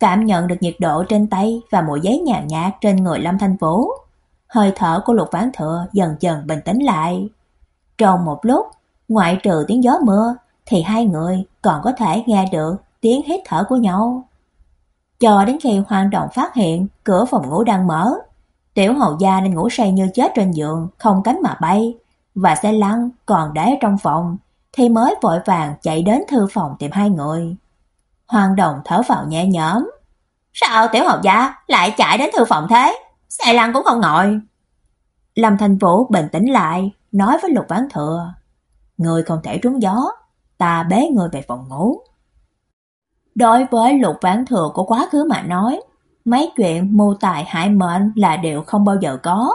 Cảm nhận được nhiệt độ trên tay và mùi giấy nhàn nhạt trên người Lâm Thanh Vũ, hơi thở của Lục Vãn Thừa dần dần bình tĩnh lại. Trong một lúc, ngoại trừ tiếng gió mưa, thì hai người còn có thể nghe được tiếng hít thở của nhau. Cho đến khi Hoàng Đồng phát hiện cửa phòng ngủ đang mở, Tiểu hầu gia nên ngủ say như chết trên giường, không cánh mà bay, và xe lăn còn để trong phòng, thì mới vội vàng chạy đến thư phòng tìm hai người. Hoàng Đồng thở vào nhẹ nhõm. Sao tiểu hầu gia lại chạy đến thư phòng thế? Xe lăn cũng không ngồi. Lâm Thành Vũ bình tĩnh lại, nói với Lục Vãn Thừa. Người không thể trúng gió, ta bế người về phòng ngủ. Đối với Lục Vãn Thừa của quá khứ mà nói, mấy chuyện mưu tài hại mệnh là điều không bao giờ có.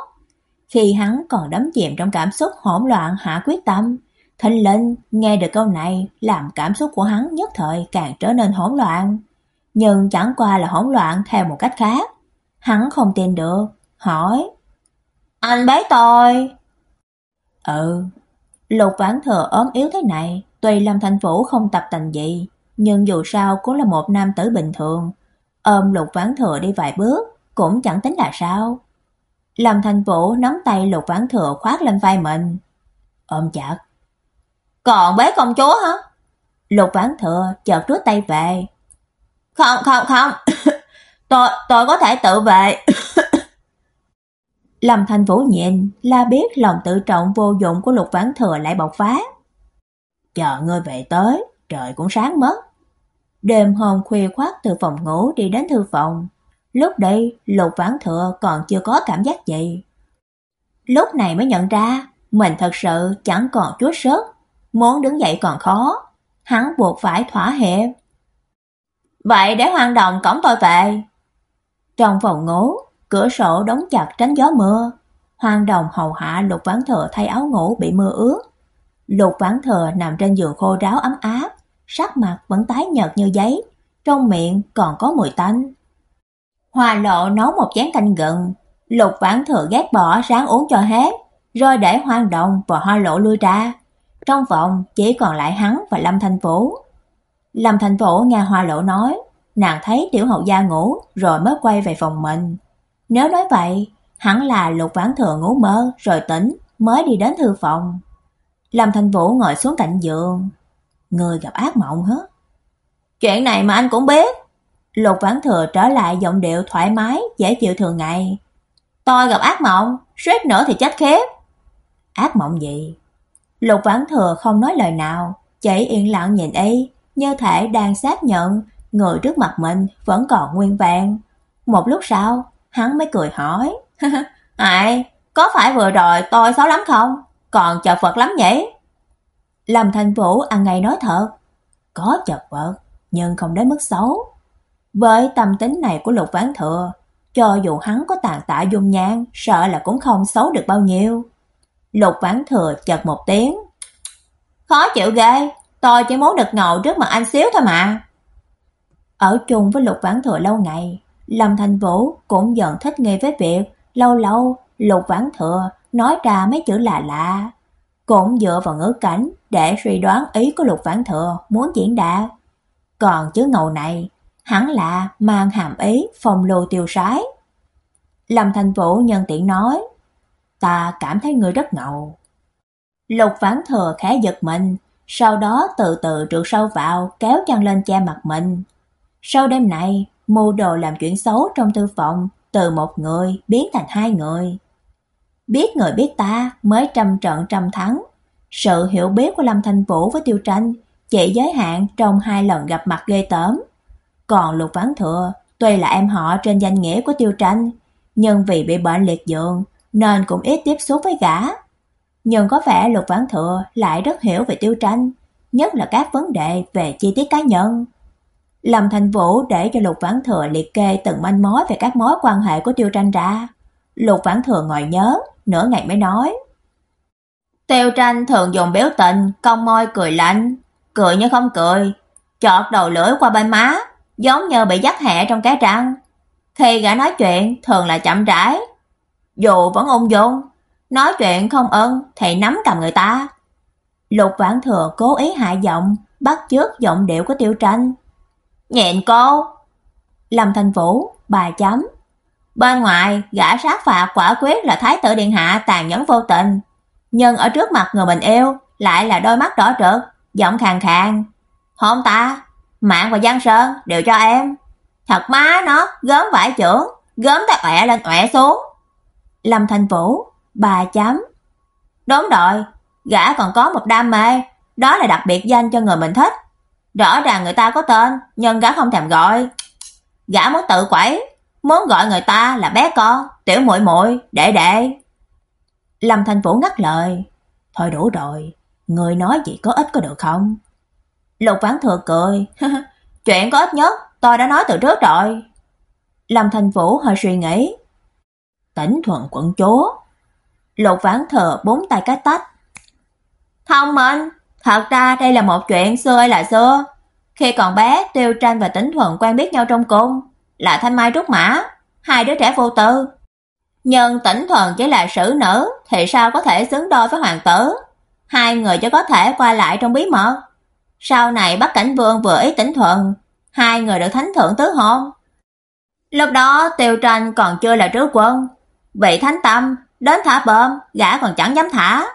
Khi hắn còn đắm chìm trong cảm xúc hỗn loạn hạ quyết tâm, thanh Linh nghe được câu này làm cảm xúc của hắn nhất thời càng trở nên hỗn loạn. Nhưng chẳng qua là hỗn loạn theo một cách khác. Hắn không tin được, hỏi. Anh bế tôi. Ừ, lục vãn thừa ốm yếu thế này, tuy Lâm Thành Phủ không tập tành gì, nhưng dù sao cũng là một nam tử bình thường. Ôm lục vãn thừa đi vài bước, cũng chẳng tính là sao. Lâm Thành Vũ nắm tay lục vãn thừa khoát lên vai mình. Ôm chặt. Còn bế công chúa hả? Lục vãn thừa chợt rút tay về. Không, không, không. tôi, tôi có thể tự vệ. Lâm thành Vũ nhìn, là biết lòng tự trọng vô dụng của Lục Vãn Thừa lại bộc phát. Chờ ngươi về tới, trời cũng sáng mất. Đêm hôm khuya khoát từ phòng ngủ đi đến thư phòng. Lúc đây, Lục Vãn Thừa còn chưa có cảm giác gì. Lúc này mới nhận ra, mình thật sự chẳng còn chút sức, muốn đứng dậy còn khó. Hắn buộc phải thỏa hiệp. Vậy để hoang đồng cổng tôi về. Trong phòng ngủ, cửa sổ đóng chặt tránh gió mưa. Hoang đồng hầu hạ Lục Vãn Thừa thay áo ngủ bị mưa ướt. Lục Vãn Thừa nằm trên giường khô ráo ấm áp, sắc mặt vẫn tái nhợt như giấy, trong miệng còn có mùi tanh. Hoa Lộ nấu một chén canh gừng, Lục Vãn Thừa ghét bỏ sáng uống cho hết, rồi để Hoang động và Hoa Lộ lui ra. Trong phòng chỉ còn lại hắn và Lâm Thanh Vũ. Lâm Thanh Vũ nghe Hoa Lộ nói, nàng thấy tiểu hậu gia ngủ rồi mới quay về phòng mình. Nếu nói vậy, hẳn là Lục Vãn Thừa ngủ mơ rồi tỉnh mới đi đến thư phòng. Lâm Thanh Vũ ngồi xuống cạnh giường. Người gặp ác mộng hết Chuyện này mà anh cũng biết. Lục Vãn Thừa trở lại giọng điệu thoải mái, dễ chịu thường ngày. Tôi gặp ác mộng, suýt nữa thì chết khiếp. Ác mộng gì? Lục Vãn Thừa không nói lời nào, chỉ yên lặng nhìn y, như thể đang xác nhận người trước mặt mình vẫn còn nguyên vẹn. Một lúc sau, hắn mới cười hỏi, "Ai, có phải vừa rồi tôi xấu lắm không? Còn chờ Phật lắm nhỉ?" Lâm Thành Vũ ăn ngay nói thật, có chật vật, nhưng không đến mức xấu. Với tâm tính này của Lục Vãn Thừa, cho dù hắn có tàn tạ dung nhan, sợ là cũng không xấu được bao nhiêu. Lục Vãn Thừa chật một tiếng. Khó chịu ghê, tôi chỉ muốn được ngồi trước mặt anh xíu thôi mà. Ở chung với Lục Vãn Thừa lâu ngày, Lâm Thành Vũ cũng dần thích nghi với việc lâu lâu Lục Vãn Thừa nói ra mấy chữ lạ lạ, cũng dựa vào ngữ cảnh để suy đoán ý của Lục Vãn Thừa muốn diễn đạt. Còn chữ ngầu này, hẳn là mang hàm ý phong lưu tiêu sái. Lâm Thành Vũ nhân tiện nói, ta cảm thấy người rất ngầu. Lục Vãn Thừa khẽ giật mình, sau đó từ từ trượt sâu vào, kéo chăn lên che mặt mình. Sau đêm này, mưu đồ làm chuyện xấu trong thư phòng từ một người biến thành hai người. Biết người biết ta mới trăm trận trăm thắng. Sự hiểu biết của Lâm Thanh Vũ với Tiêu Tranh chỉ giới hạn trong hai lần gặp mặt ghê tởm. Còn Lục Vãn Thừa tuy là em họ trên danh nghĩa của Tiêu Tranh, nhưng vì bị bệnh liệt giường nên cũng ít tiếp xúc với gã. Nhưng có vẻ Lục Vãn Thừa lại rất hiểu về Tiêu Tranh, nhất là các vấn đề về chi tiết cá nhân. Lâm Thành Vũ để cho Lục Vãn Thừa liệt kê từng manh mối về các mối quan hệ của Tiêu Tranh ra. Lục Vãn Thừa ngồi nhớ, nửa ngày mới nói. Tiêu Tranh thường dùng biểu tình, cong môi cười lạnh, cười như không cười, chọt đầu lưỡi qua bên má, giống như bị dắt hẹ trong cái răng. Khi gã nói chuyện thường là chậm rãi, dù vẫn ung dung, nói chuyện không ân thì nắm cầm người ta. Lục Vãn Thừa cố ý hạ giọng, bắt chước giọng điệu của Tiêu Tranh. Nhện cô. Lâm Thành Vũ, bà chấm. Bên ngoài, gã sát phạt quả quyết là thái tử điện hạ tàn nhẫn vô tình, nhưng ở trước mặt người mình yêu lại là đôi mắt đỏ rực, giọng khàn khàn. "Hôn ta, mạng và Giang Sơn đều cho em." Thật má nó, gớm vải trưởng, gớm ta ọe lên ọe xuống. Lâm Thành Vũ, bà chấm. Đúng rồi, gã còn có một đam mê, đó là đặc biệt danh cho người mình thích. Rõ ràng người ta có tên, nhưng gã không thèm gọi. Gã muốn tự quẩy, muốn gọi người ta là bé con, tiểu muội muội, đệ đệ. Lâm Thành Vũ ngắt lời, "Thôi đủ rồi, người nói gì có ích có được không?" Lục Vãn Thừa cười, "Chuyện có ích nhất, tôi đã nói từ trước rồi." Lâm Thành Vũ hơi suy nghĩ, "Tỉnh thuận quận chúa." Lục Vãn Thừa bốn tay cái tách. "Thông minh, Thật ra đây là một chuyện xưa là xưa. Khi còn bé, Tiêu Tranh và Tĩnh thuận quen biết nhau trong cung, là thanh mai trúc mã, hai đứa trẻ vô tư. Nhưng Tĩnh Thuần chỉ là xử nữ thì sao có thể xứng đôi với hoàng tử? Hai người chỉ có thể qua lại trong bí mật. Sau này Bắc Cảnh Vương vừa ý Tĩnh Thuần, hai người được thánh thượng tứ hôn. Lúc đó Tiêu Tranh còn chưa là trứ quân, vị thánh tâm đến thả bơm, gã còn chẳng dám thả.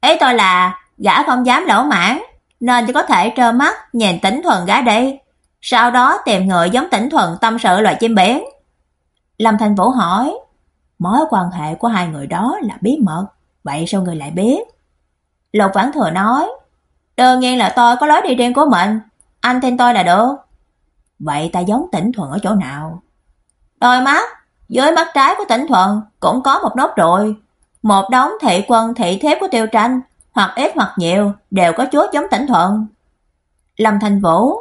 Ý tôi là gã không dám lỗ mãn, nên chỉ có thể trơ mắt nhìn Tĩnh Thuần gã đi, sau đó tìm người giống Tĩnh thuận tâm sự loại chim biển. Lâm Thành Vũ hỏi, mối quan hệ của hai người đó là bí mật, vậy sao người lại biết? Lục Vãn Thừa nói, đương nhiên là tôi có lối đi riêng của mình, anh tin tôi là được. Vậy ta giống Tĩnh thuận ở chỗ nào? Đôi mắt, dưới mắt trái của Tĩnh thuận cũng có một nốt rồi một đống thị quân thị thiếp của Tiêu Tranh hoặc ít hoặc nhiều đều có chút giống tỉnh thuận. Lâm Thành Vũ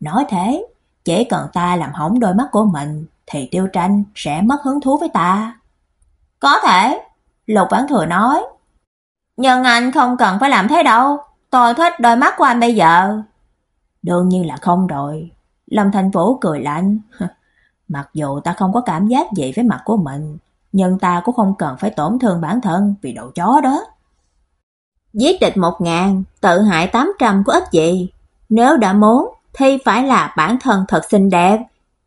nói thế, chỉ cần ta làm hỏng đôi mắt của mình thì Tiêu Tranh sẽ mất hứng thú với ta. Có thể, Lục Vãn Thừa nói. Nhưng anh không cần phải làm thế đâu, tôi thích đôi mắt của anh bây giờ. Đương nhiên là không rồi. Lâm Thành Vũ cười lạnh. Mặc dù ta không có cảm giác gì với mặt của mình, nhưng ta cũng không cần phải tổn thương bản thân vì đầu chó đó. Giết địch một ngàn, tự hại tám trăm có ích gì. Nếu đã muốn, thì phải là bản thân thật xinh đẹp.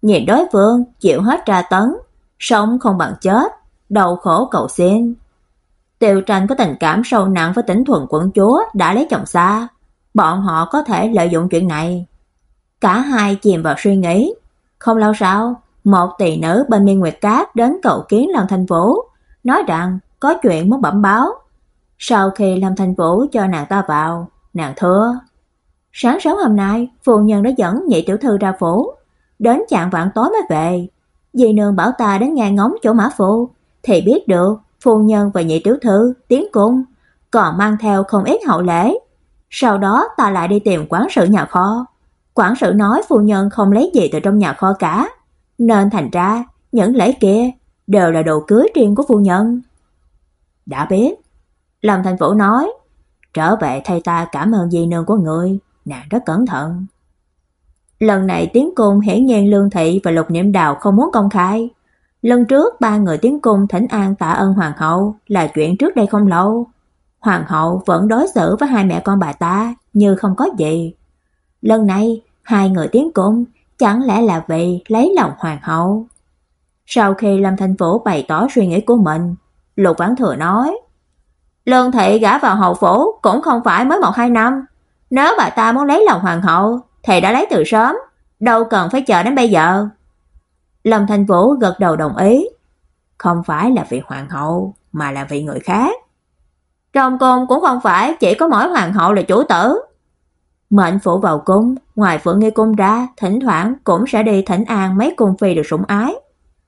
Nhìn đối phương chịu hết tra tấn, sống không bằng chết, đau khổ cầu xin. Tiêu tranh có tình cảm sâu nặng với Tĩnh thuần quận chúa đã lấy chồng xa. Bọn họ có thể lợi dụng chuyện này. Cả hai chìm vào suy nghĩ. Không lâu sau, một tỷ nữ bên miên nguyệt cát đến cầu kiến Lâm Thanh Vũ, nói rằng có chuyện muốn bẩm báo. Sau khi Lâm Thành Vũ cho nàng ta vào, nàng thưa. Sáng sớm hôm nay, phu nhân đã dẫn nhị tiểu thư ra phủ, đến chạng vạn tối mới về. Dì nương bảo ta đến nghe ngóng chỗ mã phu, thì biết được phu nhân và nhị tiểu thư tiến cung, còn mang theo không ít hậu lễ. Sau đó ta lại đi tìm quản sự nhà kho. Quản sự nói phu nhân không lấy gì từ trong nhà kho cả, nên thành ra những lễ kia đều là đồ cưới riêng của phu nhân. Đã biết, Lâm Thành Vũ nói, trở về thay ta cảm ơn dì nương của người, nàng rất cẩn thận. Lần này tiếng cung hiển nhiên Lương Thị và Lục Niệm Đào không muốn công khai. Lần trước ba người tiến cung thỉnh an tạ ơn hoàng hậu là chuyện trước đây không lâu. Hoàng hậu vẫn đối xử với hai mẹ con bà ta như không có gì. Lần này, hai người tiến cung chẳng lẽ là vì lấy lòng hoàng hậu. Sau khi Lâm Thanh Vũ bày tỏ suy nghĩ của mình, Lục Vãn Thừa nói: "Lương thị gả vào hậu phủ cũng không phải mới một hai năm, nếu bà ta muốn lấy lòng hoàng hậu thì đã lấy từ sớm, đâu cần phải chờ đến bây giờ." Lâm Thanh Vũ gật đầu đồng ý. Không phải là vì hoàng hậu, mà là vì người khác. Trong cung cũng không phải chỉ có mỗi hoàng hậu là chủ tử. Mệnh phủ vào cung, ngoài Phượng Nghi cung ra, thỉnh thoảng cũng sẽ đi thỉnh an mấy cung phi được sủng ái.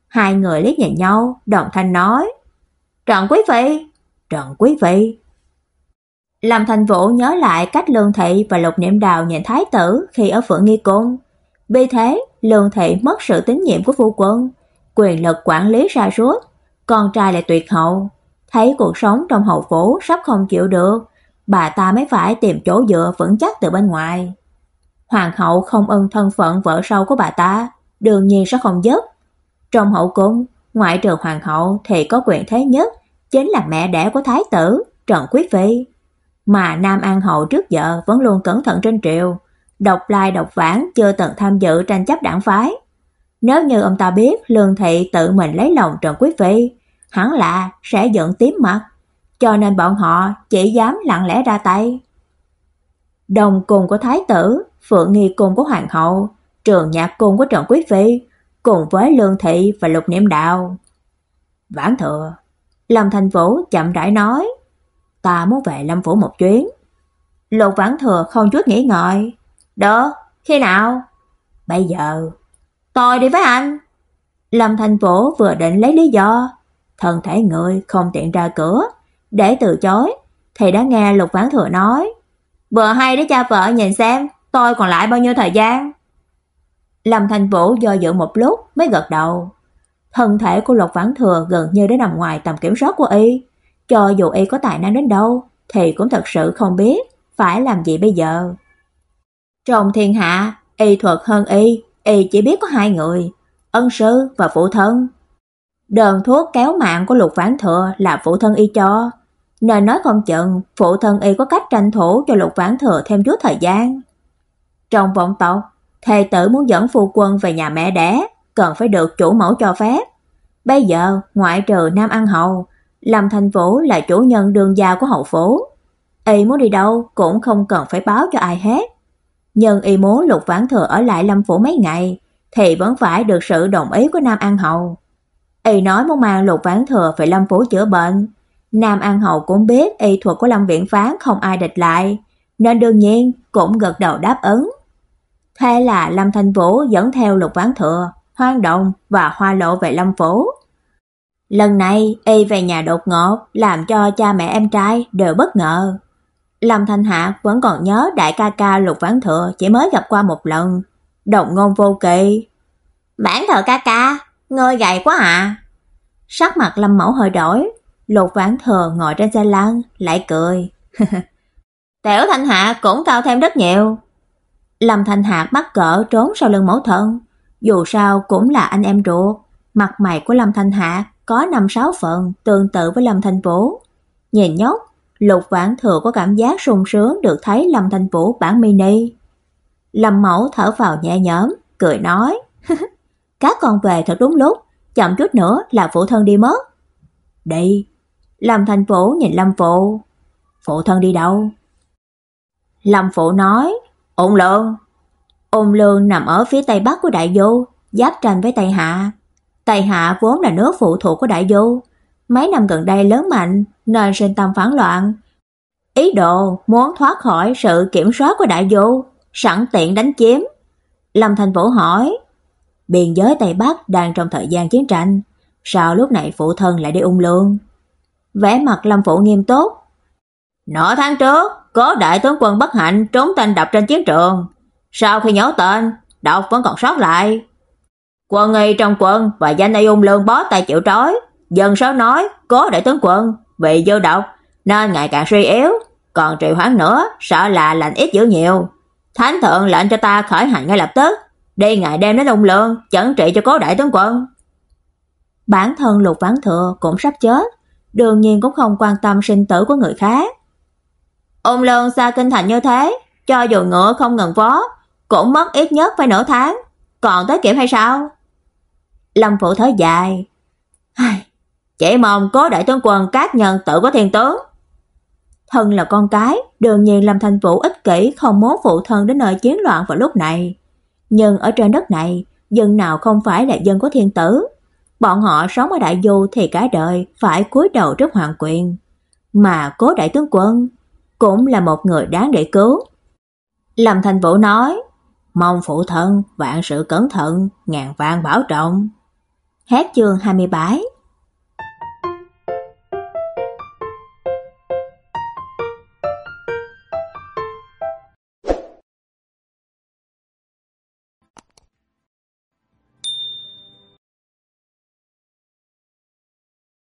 Hai người liếc nhìn nhau, đồng thanh nói: "Trần quý phi, Trần quý phi." Lâm Thành Vũ nhớ lại cách Lương Thị và Lục Niệm Đào nhìn thái tử khi ở Phượng Nghi cung, vì thế, Lương Thị mất sự tín nhiệm của phu quân, quyền lực quản lý ra sút, con trai lại tuyệt hậu, thấy cuộc sống trong hậu phủ sắp không chịu được, bà ta mới phải tìm chỗ dựa vững chắc từ bên ngoài. Hoàng hậu không ưng thân phận vợ sau của bà ta, đương nhiên sẽ không giúp. Trong hậu cung, ngoại trừ hoàng hậu thì có quyền thế nhất chính là mẹ đẻ của thái tử Trần Quý phi, mà Nam An hậu trước giờ vẫn luôn cẩn thận trên triều, độc lai độc vãng chưa từng tham dự tranh chấp đảng phái. Nếu như ông ta biết Lương Thị tự mình lấy lòng Trần Quý Phi, hẳn là sẽ giận tím mặt, cho nên bọn họ chỉ dám lặng lẽ ra tay. Đồng cùng của Thái tử, Phượng Nghi cùng của Hoàng hậu, trường nhạc cung của Trần Quý Phi, cùng với Lương Thị và Lục Niệm Đạo. Vãn thừa, Lâm Thành Vũ chậm rãi nói, ta muốn về Lâm Phủ một chuyến. Lục Vãn Thừa không chút nghĩ ngợi, Đó, khi nào? Bây giờ. Tôi đi với anh. Lâm Thành Vũ vừa định lấy lý do, thân thể người không tiện ra cửa, để từ chối, thì đã nghe Lục Vãn Thừa nói, vừa hay để cha vợ nhìn xem, tôi còn lại bao nhiêu thời gian. Lâm Thành Vũ do dự một lúc mới gật đầu. Thân thể của Lục Vãn Thừa gần như đã nằm ngoài tầm kiểm soát của y, cho dù y có tài năng đến đâu thì cũng thật sự không biết phải làm gì bây giờ. Trong thiên hạ, y thuật hơn y, y chỉ biết có hai người, ân sư và phụ thân. Đơn thuốc kéo mạng của Lục Vãn Thừa là phụ thân y cho, nên nói không chừng phụ thân y có cách tranh thủ cho Lục Vãn Thừa thêm chút thời gian. Trong vọng tộc, thầy tử muốn dẫn phu quân về nhà mẹ đẻ, cần phải được chủ mẫu cho phép. Bây giờ, ngoại trừ Nam An Hầu, Lâm Thành Vũ là chủ nhân đường gia của hậu phố. Y muốn đi đâu cũng không cần phải báo cho ai hết nhưng y muốn Lục Vãn Thừa ở lại Lâm phủ mấy ngày thì vẫn phải được sự đồng ý của Nam An Hầu. Y nói muốn mang Lục Vãn Thừa về Lâm phủ chữa bệnh. Nam An Hầu cũng biết y thuật của Lâm Viện Phán không ai địch lại, nên đương nhiên cũng gật đầu đáp ứng. Thế là Lâm Thanh Vũ dẫn theo Lục Vãn Thừa, Hoang Động và Hoa Lộ về Lâm phủ. Lần này y về nhà đột ngột, làm cho cha mẹ em trai đều bất ngờ. Lâm Thanh Hạ vẫn còn nhớ đại ca ca Lục Vãn Thừa chỉ mới gặp qua một lần. Đồng ngôn vô kỵ. Bản thờ ca ca, ngươi gầy quá à. Sắc mặt Lâm Mẫu hơi đổi, Lục Vãn Thừa ngồi trên xe lăn, lại cười. Tiểu Thanh Hạ cũng cao thêm rất nhiều. Lâm Thanh Hạ bắt cỡ trốn sau lưng mẫu thân, dù sao cũng là anh em ruột, mặt mày của Lâm Thanh Hạ có năm sáu phần tương tự với Lâm thành Vũ. Nhìn nhóc Lục Vãn Thừa có cảm giác sung sướng được thấy Lâm thành Vũ bản mini. Lâm Mẫu thở vào nhẹ nhõm, cười nói: "Các con về thật đúng lúc, chậm chút nữa là phụ thân đi mất." "Đi." Lâm thành Vũ nhìn Lâm Phụ. "Phụ thân đi đâu?" Lâm Phụ nói: "Ôn Lương." Ôn Lương nằm ở phía tây bắc của Đại Du, giáp tranh với Tây Hạ. Tây Hạ vốn là nước phụ thuộc của Đại Du, mấy năm gần đây lớn mạnh nên sinh tâm phản loạn. Ý đồ muốn thoát khỏi sự kiểm soát của đại du, sẵn tiện đánh chiếm. Lâm Thành Vũ hỏi, biên giới Tây Bắc đang trong thời gian chiến tranh, sao lúc này phụ thân lại đi ung lương? Vẻ mặt Lâm Phụ nghiêm túc. Nửa tháng trước, có đại tướng quân bất hạnh trốn tên đập trên chiến trường. Sau khi nhớ tên, độc vẫn còn sót lại. Quân ngay trong quân và danh y ung lương bó tay chịu trói, Dân số nói, có đại tướng quân, vì vô độc nên ngày càng suy yếu, còn trì hoãn nữa sợ là lạnh ít dữ nhiều. Thánh thượng lệnh cho ta khởi hành ngay lập tức, Đi ngày đêm đến ung Lương, chẩn trị cho cố đại tướng quân. Bản thân Lục Vãn Thừa cũng sắp chết, đương nhiên cũng không quan tâm sinh tử của người khác. Ôn Lương xa kinh thành như thế, cho dù ngựa không ngừng vó, cũng mất ít nhất phải nửa tháng, còn tới kịp hay sao? Lâm Phụ thở dài. Chỉ mong cố đại tướng quân các nhân tự có thiên tướng. Thân là con cái, đương nhiên Lâm Thành Vũ ích kỷ không muốn phụ thân đến nơi chiến loạn vào lúc này. Nhưng ở trên đất này, dân nào không phải là dân của thiên tử. Bọn họ sống ở đại du thì cả đời phải cúi đầu trước hoàng quyền. Mà cố đại tướng quân cũng là một người đáng để cứu. Lâm Thành Vũ nói, mong phụ thân vạn sự cẩn thận, ngàn vạn bảo trọng. Hết chương 27